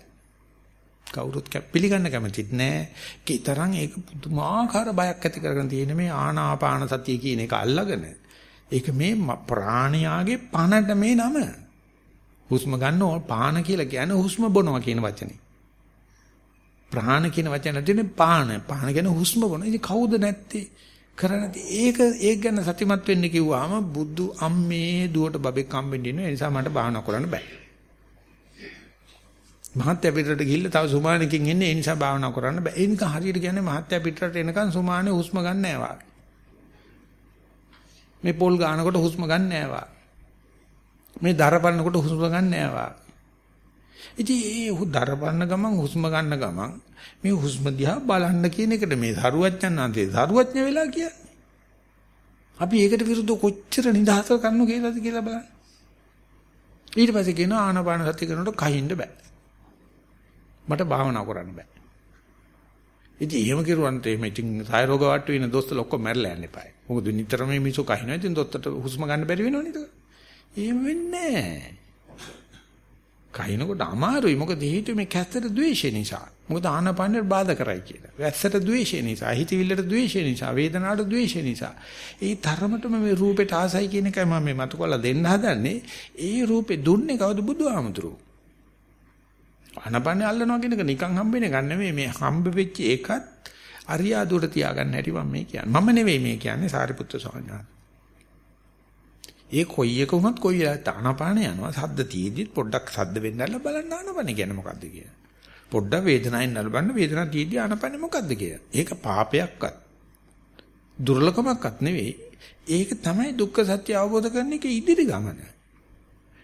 Speaker 1: කවුරුත් පිළිගන්න කැමතිත් නැහැ. කීතරම් ඒක පුදුමාකාර බයක් ඇති කරගෙන තියෙන මේ ආනාපාන සතිය කියන එක අල්ලගෙන ඒක මේ ප්‍රාණයාගේ පනට මේ නම. හුස්ම ගන්න පාන කියලා කියන්නේ හුස්ම බොනවා කියන වචනේ. ප්‍රාණ කියන වචන නැතිනේ පාන. පාන කියන්නේ හුස්ම බොන. ඉතින් කවුද නැත්තේ? කරන්නේ ඒක ඒක ගැන සතිමත් වෙන්න කිව්වම බුදු අම්මේ දුවට බබෙක් හම්බෙන්න ඉන්න නිසා මට භාවනා කරන්න බෑ. මහත්ය පිටරට ගිහිල්ලා තව සුමානකින් එන්නේ ඒ නිසා භාවනා කරන්න බෑ. ඒ නිකන් හරියට කියන්නේ මහත්ය පිටරට එනකන් සුමානේ හුස්ම ගන්න නෑ මේ පොල් ගන්නකොට හුස්ම ගන්න නෑවා. මේ දර බලනකොට හුස්ම ගන්න නෑවා. ඉතින් ඒ දර බලන ගමන් හුස්ම ගන්න ගමන් මේ හුස්ම දිහා බලන්න කියන එකට මේ සරුවච්චන්නාන්තේ සරුවච්ඥ වෙලා කියන්නේ. අපි ඒකට විරුද්ධව කොච්චර නිදහස කරනු කියලාද කියලා බලන්න. ඊට පස්සේ කියනවා ආනාපාන සතිය කරනකොට කහින්න බෑ. මට භාවනා කරන්න බෑ. ඉතින් එහෙම කිරුවන්ට එහෙම ඉතින් සාය රෝග වට්ටු වෙන දොස්තර ඔක්කොම මැරලා යන්න එපායි. මොකද නිතරම මේ මිසු කහිනවා. ඉතින් දොස්තරට හුස්ම ගන්න බැරි වෙනවනේ ඒක. එහෙම වෙන්නේ නැහැ. කහිනකොට අමාරුයි. මොකද හේතුව මේ කැත්තට ද්වේෂය නිසා. මොකද ආනපනෙට බාධා කරයි කියලා. වැස්සට ද්වේෂය නිසා, හිතවිල්ලට ද්වේෂය නිසා, වේදනාවට ද්වේෂය නිසා. ඒ තරමටම මේ රූපෙට ආසයි කියන එකයි මම මේ මතු කරලා දෙන්න හදන්නේ. ඒ රූපේ දුන්නේ කවුද බුදුහාමුදුරුවෝ. ආනපනේ අල්ලනවා කියන එක නිකන් හම්බෙන එක නෙමෙයි මේ හම්බ වෙච්ච එකත් අරියාදුවට තියාගන්න හැටි මම මේ කියන්නේ. මම නෙවෙයි මේ කියන්නේ සාරිපුත්‍ර ස්වාමීන් වහන්සේ. ඒ කොයි එක වුණත් කොයි වෙලාවට ආනපාන යනවා. සද්ද තියෙද්දි පොඩ්ඩක් සද්ද වෙන්නilla බලන්න ආනපාන කියන්නේ මොකද්ද කියලා. පොඩ්ඩක් වේදනාවෙන් නලබන්න වේදනාව තියෙද්දි ආනපාන මොකද්ද කියලා. ඒක පාපයක්වත් දුර්ලභමක්වත් නෙවෙයි. ඒක තමයි දුක්ඛ සත්‍ය අවබෝධ කරන එක ඉදිරි ගමන.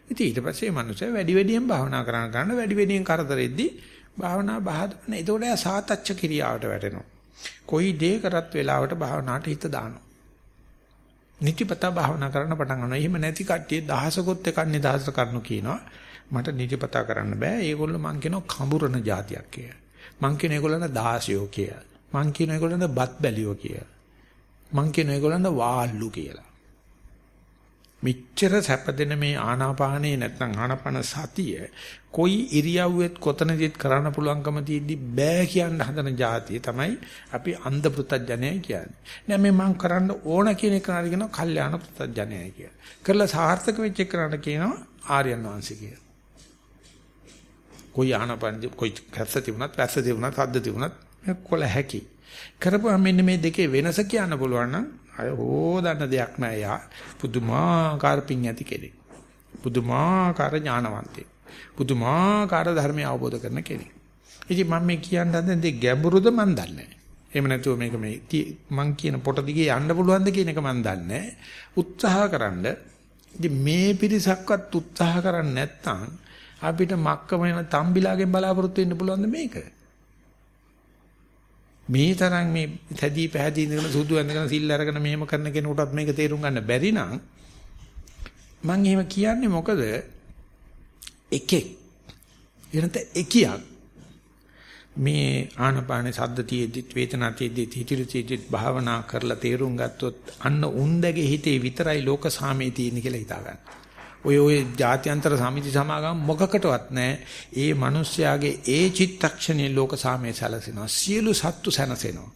Speaker 1: ඉතින් ඊට පස්සේ මනුස්සය වැඩි වැඩියෙන් භාවනා කරන කරන වැඩි වැඩියෙන් කරදරෙද්දි භාවනා බහදන. එතකොට එයා සාතච්ච කිරියාවට වැටෙනවා. කොයි දේ කරත් වෙලාවට භාවනාවට හිත දානවා. නිතිපතා භාවනා කරන්න පටන් ගන්නවා. එහෙම නැති කට්ටිය දහසකොත් එකක් නිදහස කරනු කියනවා. මට නිතිපතා කරන්න බෑ. ඒගොල්ලෝ මං කියනවා කඹුරන જાතියක් කියලා. මං කියන ඒගොල්ලන්ට දාසියෝ කියලා. මං කියන ඒගොල්ලන්ට බත් බැලියෝ කියලා. මං කියන ඒගොල්ලන්ට වාල්ලු කියලා. මෙච්චර සැපදෙන මේ ආනාපානේ නැත්නම් ආනාපාන සතිය කොයි ඉරියව්වෙත් කොතනදීත් කරන්න පුළුවන්කම තියෙද්දි බෑ කියන හදන જાතිය තමයි අපි අන්ධ පෘතජ්ජනයයි කියන්නේ. නෑ මේ මං කරන්න ඕන කියන එක නරි කියනවා කල්යාණ පෘතජ්ජනයයි කියලා. කරලා සාර්ථක වෙච්ච එකනට කියනවා ආර්යයන් වහන්සේ කියලා. කොයි ආනාපාන කොයි කැස්ස තිබුණත් වැස්ස තිබුණත් හද්ද තිබුණත් කොල හැකි. කරපුවා මෙන්න මේ දෙකේ වෙනස කියන්න පුළුවන් නම් අය හොදන්න දෙයක් නෑ යා. පුදුමාකාර පිං ඇති කෙනෙක්. පුදුමාකාර ඥානවන්තයෙක්. පුදුමාකාර ධර්මය අවබෝධ කරන කෙනෙක්. ඉතින් මම මේ කියන්න හදන දේ ගැඹුරුද මන් දන්නේ නැහැ. එහෙම නැතුව මේක මේ මං කියන පොට දිගේ යන්න පුළුවන්ද කියන එක මන් දන්නේ නැහැ. උත්සාහකරනද ඉතින් මේ පිරිසක්වත් උත්සාහ කරන්නේ නැත්නම් අපිට මක්කම වෙන තම්බිලාගෙන් බලාපොරොත්තු වෙන්න පුළුවන්ද මේක? මේ තරම් මේ තැදී පැහැදී ඉඳගෙන සුදු ඇඳගෙන සිල් අරගෙන මෙහෙම කරන කෙනෙකුටත් මේක තේරුම් ගන්න බැරි නම් මම එහෙම කියන්නේ මොකද? එකෙක්. එනත එකියක්. මේ ආනපාන සද්දතියෙදිත් වේතනාතියෙදිත් හිතිරිතියෙදිත් භාවනා කරලා තේරුම් ගත්තොත් අන්න උන්දගේ හිතේ විතරයි ලෝක සාමයේ තියෙන කියලා හිතා ගන්න. ඔය ඔය ජාත්‍යන්තර සමිති සමාගම් මොකකටවත් නැහැ. ඒ මිනිස්යාගේ ඒ චිත්තක්ෂණයේ ලෝක සාමයේ සැලසෙනවා. සියලු සත්තු සැනසෙනවා.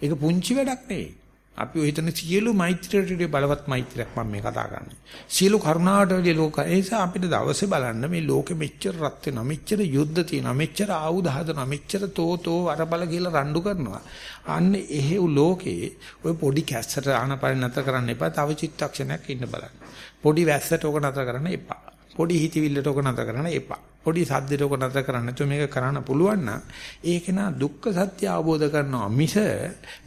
Speaker 1: ඒක පුංචි වැඩක් නෙවෙයි. අපි ඔය හිතන සියලු මෛත්‍රියට බලවත් මෛත්‍රියක් මම මේ කතා කරන්නේ. සියලු කරුණාවට වැඩි ලෝක ඒ නිසා අපිට දවසේ බලන්න මේ ලෝකෙ මෙච්චර රත් වෙනවා මෙච්චර යුද්ධ තියෙනවා මෙච්චර ආයුධ හදනවා මෙච්චර තෝතෝ වරබල කියලා රණ්ඩු කරනවා. අන්න එහෙව් ලෝකේ ඔය පොඩි කැස්සට ආනපන නැතර කරන්න එපා. තව චිත්තක්ෂණයක් ඉන්න බලන්න. පොඩි වැස්සට ඕක නැතර කරන්න එපා. පොඩි හිතවිල්ලට ඔක නතර කරන්න එපා. පොඩි සද්දෙට ඔක නතර කරන්න නැතුව මේක කරන්න පුළුවන් නම් ඒක නා දුක්ඛ සත්‍ය අවබෝධ කරනවා මිස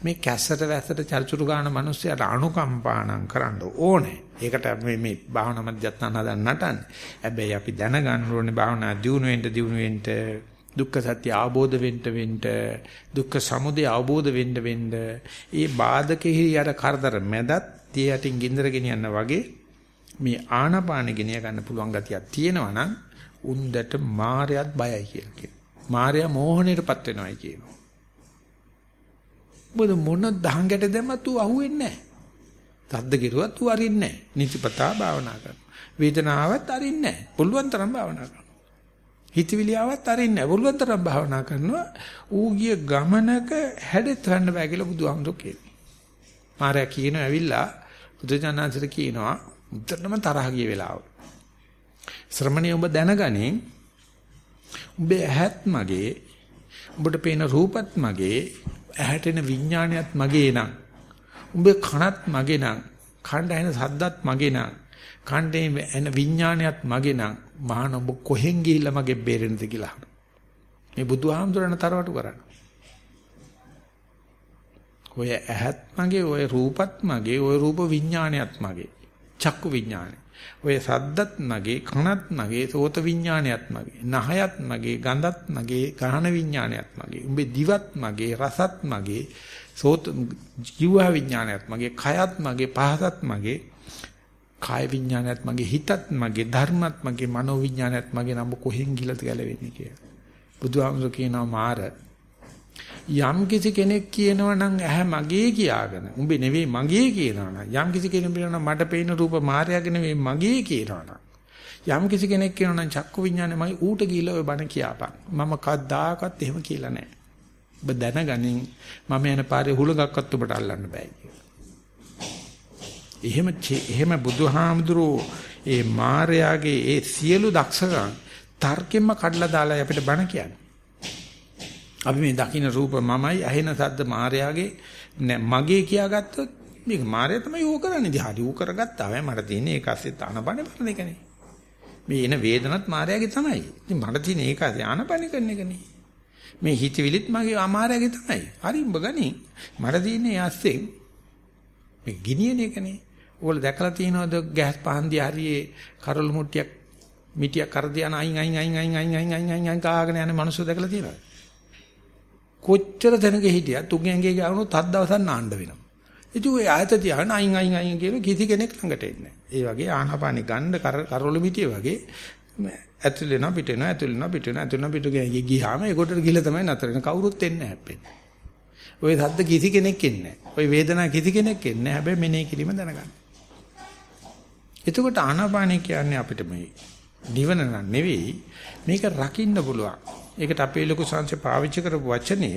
Speaker 1: මේ කැස්සට වැස්සට චර්චුරු ගන්න මිනිස්සයාට අනුකම්පානම් කරන්න ඕනේ. ඒකට මේ මේ භාවනා මධ්‍යස්ථාන හදන්න නටන්නේ. හැබැයි අපි දැනගන්න ඕනේ භාවනා දියුණු වෙන්න දියුණු වෙන්න දුක්ඛ සත්‍ය අවබෝධ වෙන්න වෙන්න දුක්ඛ සමුදය අවබෝධ වෙන්න වෙන්න ඒ බාධකෙහි අර කරදර මැදත් tie යටින් ගින්දර ගෙනියන්න වගේ මේ ආනාපාන ගෙනිය ගන්න පුළුවන් ගතියක් තියෙනවා නම් උන්දට මායයත් බයයි කියලා කියනවා. මායя මෝහණයටපත් වෙනවයි කියනවා. මොකද මොන දහංගට දැම්මත් ඌ අහුවෙන්නේ නැහැ. තද්ද කිරුවත් ඌ අරින්නේ නැහැ. නිතිපතා භාවනා කරනවා. වේදනාවත් අරින්නේ නැහැ. පුළුවන් තරම් භාවනා කරනවා. හිතවිලියාවත් අරින්නේ නැහැ. පුළුවන් තරම් භාවනා කරනවා. ඌ ගිය ගමනක හැඩෙත් ගන්න බෑ කියලා බුදුහාමුදුරු කියනවා. මාර්යා කියනවා ඇවිල්ලා බුදුජානනාංශට කියනවා උත්තරම තරහ ගිය වෙලාව. ශ්‍රමණේ ඔබ දැනගනින් උඹේ ඇහත් මගේ උඹට පේන රූපත් මගේ ඇහැට එන විඥානයත් මගේ නං. උඹේ කනත් මගේ නං. කණ්ඩ ඇහෙන සද්දත් මගේ නං. කණ්ඩේ එන විඥානයත් මගේ නං. මහාන ඔබ කොහෙන් ගිහිල්ලා මගේ බේරෙන්නද කියලා. මේ බුදුහාමුදුරණ තරවටු කරන්න. ඔය ඇහත් මගේ ඔය රූපත් මගේ ඔය රූප විඥානයත් මගේ. චක්කු විඥානය. ඔය සද්දත් මගේ කනත් මගේ සෝත විඥානයත් මගේ නහයත් මගේ ගඳත් මගේ ගහන විඥානයත් මගේ උඹේ දිවත් මගේ රසත් මගේ සෝත ජීව විඥානයත් මගේ කයත් මගේ පහසත් මගේ කාය විඥානයත් මගේ හිතත් මගේ ධර්මත් මගේ මනෝ විඥානයත් මගේ නම් කොහෙන් ගිලද ගැලවෙන්නේ කියලා. බුදුහාමුදුර කියනවා මාර යම් කිසි කෙනෙක් කියනවා නම් ඇහැ මගේ කියාගෙන උඹේ නෙවෙයි මගේ කියනවා නම් යම් කිසි කෙනෙක් කියනවා මට පේන රූප මායාවේ නෙවෙයි මගේ කියනවා නම් යම් කිසි කෙනෙක් කියනවා නම් චක්කු විඥානේ මගේ ඌට ගිහිල්ලා ඔය බණ කියපන්. මම කද්දාකත් එහෙම කියලා නැහැ ඔබ දැනගනින් මම යන පාරේ හුලඟක්වත් ඔබට අල්ලන්න බෑ එහෙම එහෙම බුදුහාමුදුරෝ ඒ මායාගේ ඒ සියලු දක්ෂකම් තර්කෙම කඩලා දාලා අපිට බණ කියන්නේ. අපි මේ දකින්න රූප මමයි ඇහෙන සද්ද මායාගේ මගේ කියාගත්තොත් මේක මායя තමයි ඌ කරන්නේ. ඉතින් හරි ඌ කරගත්තා. හැබැයි මට තියෙන්නේ ඒක ඇස්සේ තනබනේ බලන එකනේ. මේ එන වේදනත් මායාගේ තමයි. ඉතින් මට තියෙන්නේ ඒක ඇස්සේ ආනපන කරන එකනේ. මේ හිතවිලිත් මගේ අමායාගේ තමයි. හරි උඹ ගනි. මට තියෙන්නේ ඇස්සේ මේ ගිනියන එකනේ. ඕගොල්ලෝ දැකලා තියෙනවද ගෑස් පහන් දිහා හරියේ කරළු මුට්ටියක් මිටියක් කර දියන අයින් අයින් අයින් අයින් අයින් අයින් අයින් අයින් කාගෙන යන මිනිස්සු දැකලා තියෙනවද? කොච්චර තැනක හිටියත් තුන්ගේ ඇඟේ ගාවුනොත් හත් දවසක් නාන්න වෙනවා. ඉතින් ඔය ආයත තියාගෙන අයින් අයින් අයින් කියන කිසි කෙනෙක් ළඟට එන්නේ නැහැ. ඒ වගේ ආහපානි ගන්න කරොල මිටිය වගේ ඇතුල් වෙනවා පිට වෙනවා ඇතුල් වෙනවා පිට වෙනවා ඇතුල් වෙනවා පිට ගිය ගියාම ඒකට ගිහලා තමයි නතර වෙන කවුරුත් එන්නේ හැප්පෙන්නේ. ඔය සද්ද කිසි කෙනෙක් එන්නේ නැහැ. ඔය වේදනාව කිසි කෙනෙක් එන්නේ නැහැ. හැබැයි මෙනේ කිරීම දැනගන්න. එතකොට ආනාපානි කියන්නේ අපිට මේ නිවන නෙවෙයි මේක රකින්න පුළුවන්. ඒකට අපේ ලොකු සංසය පාවිච්චි කරපු වචනය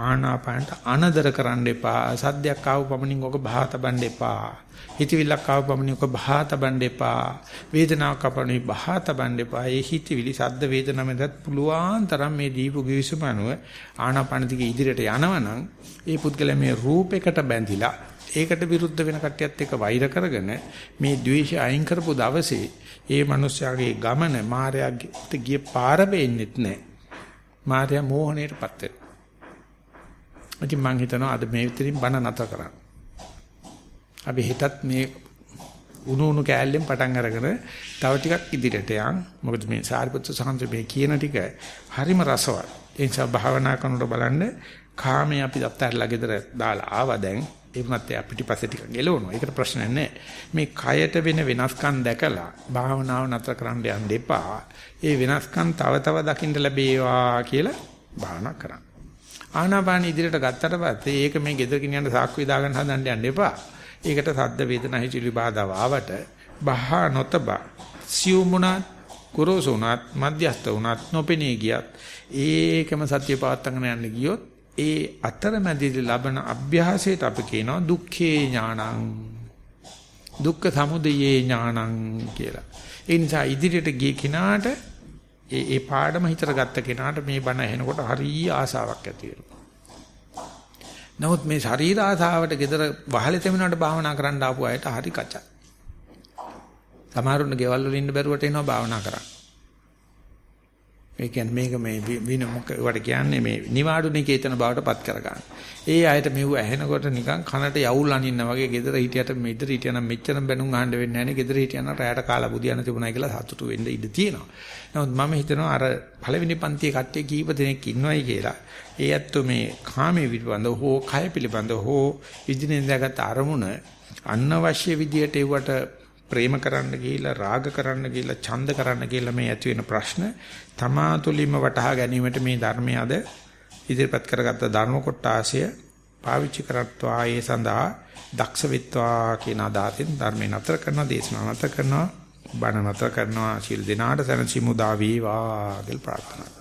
Speaker 1: ආනාපානට අනදර කරන්න එපා. සද්දයක් ආව පමණින් ඔක බහා තබන්න එපා. හිතවිල්ලක් ආව පමණින් ඔක බහා තබන්න එපා. වේදනාවක් අපණි බහා තබන්න එපා. ඒ හිතවිලි සද්ද වේදනා මැදත් පුළුවන් තරම් මේ දීපු givisumanuව ආනාපාන දිගේ ඉදිරියට යනවනම් ඒ පුද්ගලයා මේ රූපයකට බැඳිලා ඒකට විරුද්ධ වෙන කට්ටියත් එක්ක වෛර කරගෙන මේ ද්වේෂය අයින් කරපු දවසේ ඒ මිනිස්යාගේ ගමන මායාවට ගිය පාර වෙන්නෙත් නැහැ. මාර්යා මෝහණයටපත් වෙනවා. ඉතින් මං හිතනවා අද මේ විතරින් බණ නැතර කරන්න. අපි හිතත් මේ උණු උණු කෑල්ලෙන් පටන් අරගෙන තව ටිකක් ඉදිරියට යන්. මොකද මේ සාරිපුත්‍ර සාන්ත මේ කියන ටික හරිම රසවත්. ඒ නිසා භාවනා කරනකොට බලන්න කාමයේ අපි අත්හැරලා ගෙදර දාලා ආවා දැන් ඒ වුණත් එයා පිටිපස්සේ ටිකක් ගෙලවනවා. ඒකට ප්‍රශ්නයක් නැහැ. මේ කයට වෙන වෙනස්කම් දැකලා භාවනාව නතර කරන්න යන්න එපා. ඒ වෙනස්කම් තව තව දකින්න ලැබේවා කියලා භාවනා කරන්න. ආනාපාන ඉදිරියට ගත්තට පස්සේ ඒක මේ ගෙදර ගෙනියන්න සාක්කුව දාගන්න හදන්න යන්න එපා. ඒකට සද්ද වේදනා හිචිලි බාධා ආවට බහා නොතබ සියුමුණත් කුරෝසුණත් මධ්‍යස්ත වුණත් නොපෙනී ගියත් ඒකම සත්‍ය පවත්තගෙන යන්න ගියොත් ඒ අතරමැදිදී ලබන අභ්‍යාසයට අපි කියනවා දුක්ඛේ ඥානං දුක්ඛ සමුදයේ ඥානං කියලා. ඒ නිසා ඉදිරියට ගිය කෙනාට ඒ ඒ පාඩම හිතට ගත්ත කෙනාට මේ බණ ඇහෙනකොට හරිය ආසාවක් ඇති වෙනවා. නමුත් මේ ශරීර ආසාවට gedara වහලෙ තෙමනට භාවනා කරන්න ආපු අයට හරි කචා. සමහරුන්ගේ ගෙවල් වල ඉන්න බැරුවට එනවා භාවනා කරන්න. ඒ කියන්නේ මේක මේ වින මොකවට කියන්නේ මේ නිවාඩුනේ කේතන බවට පත් කරගන්න. ඒ අයට මෙව ඇහෙනකොට නිකන් කනට යවුල් අනින්න වගේ gedara හිටියට මෙතර හිටියනම් මෙච්චරම බැනුම් අහන්න වෙන්නේ නැහැ නේ. gedara හිටියනම් රැයට කාලා බුදියන තිබුණා කියලා සතුටු වෙන්න ඉඩ තියෙනවා. නමුත් මම හිතනවා අර පළවෙනි පන්තියේ කට්ටිය කීප දෙනෙක් ඉන්නවයි කියලා. ඒ ඇත්තෝ මේ කාමයේ පිළිබඳව හෝ කය පිළිබඳව හෝ විදිනෙන්දාගත් අරමුණ අනවශ්‍ය විදියට ඒවට ප්‍රේම කරන්න ගිහිලා රාග කරන්න ගිහිලා ඡන්ද කරන්න ගිහිලා මේ ඇති වෙන ප්‍රශ්න තමා තුළින්ම වටහා ගැනීමට මේ ධර්මයේ අද ඉදිරිපත් කරගත්ත ධර්ම කොටාසය පාවිච්චි කරත්වා. ඒ සඳහා දක්ෂ විත්වා කියන අදහසින් ධර්මේ නතර කරනවා දේශනා නතර කරනවා බණ නතර කරනවා. සිල් දිනාට සැනසීම උදා වේවා කියලා ප්‍රාර්ථනා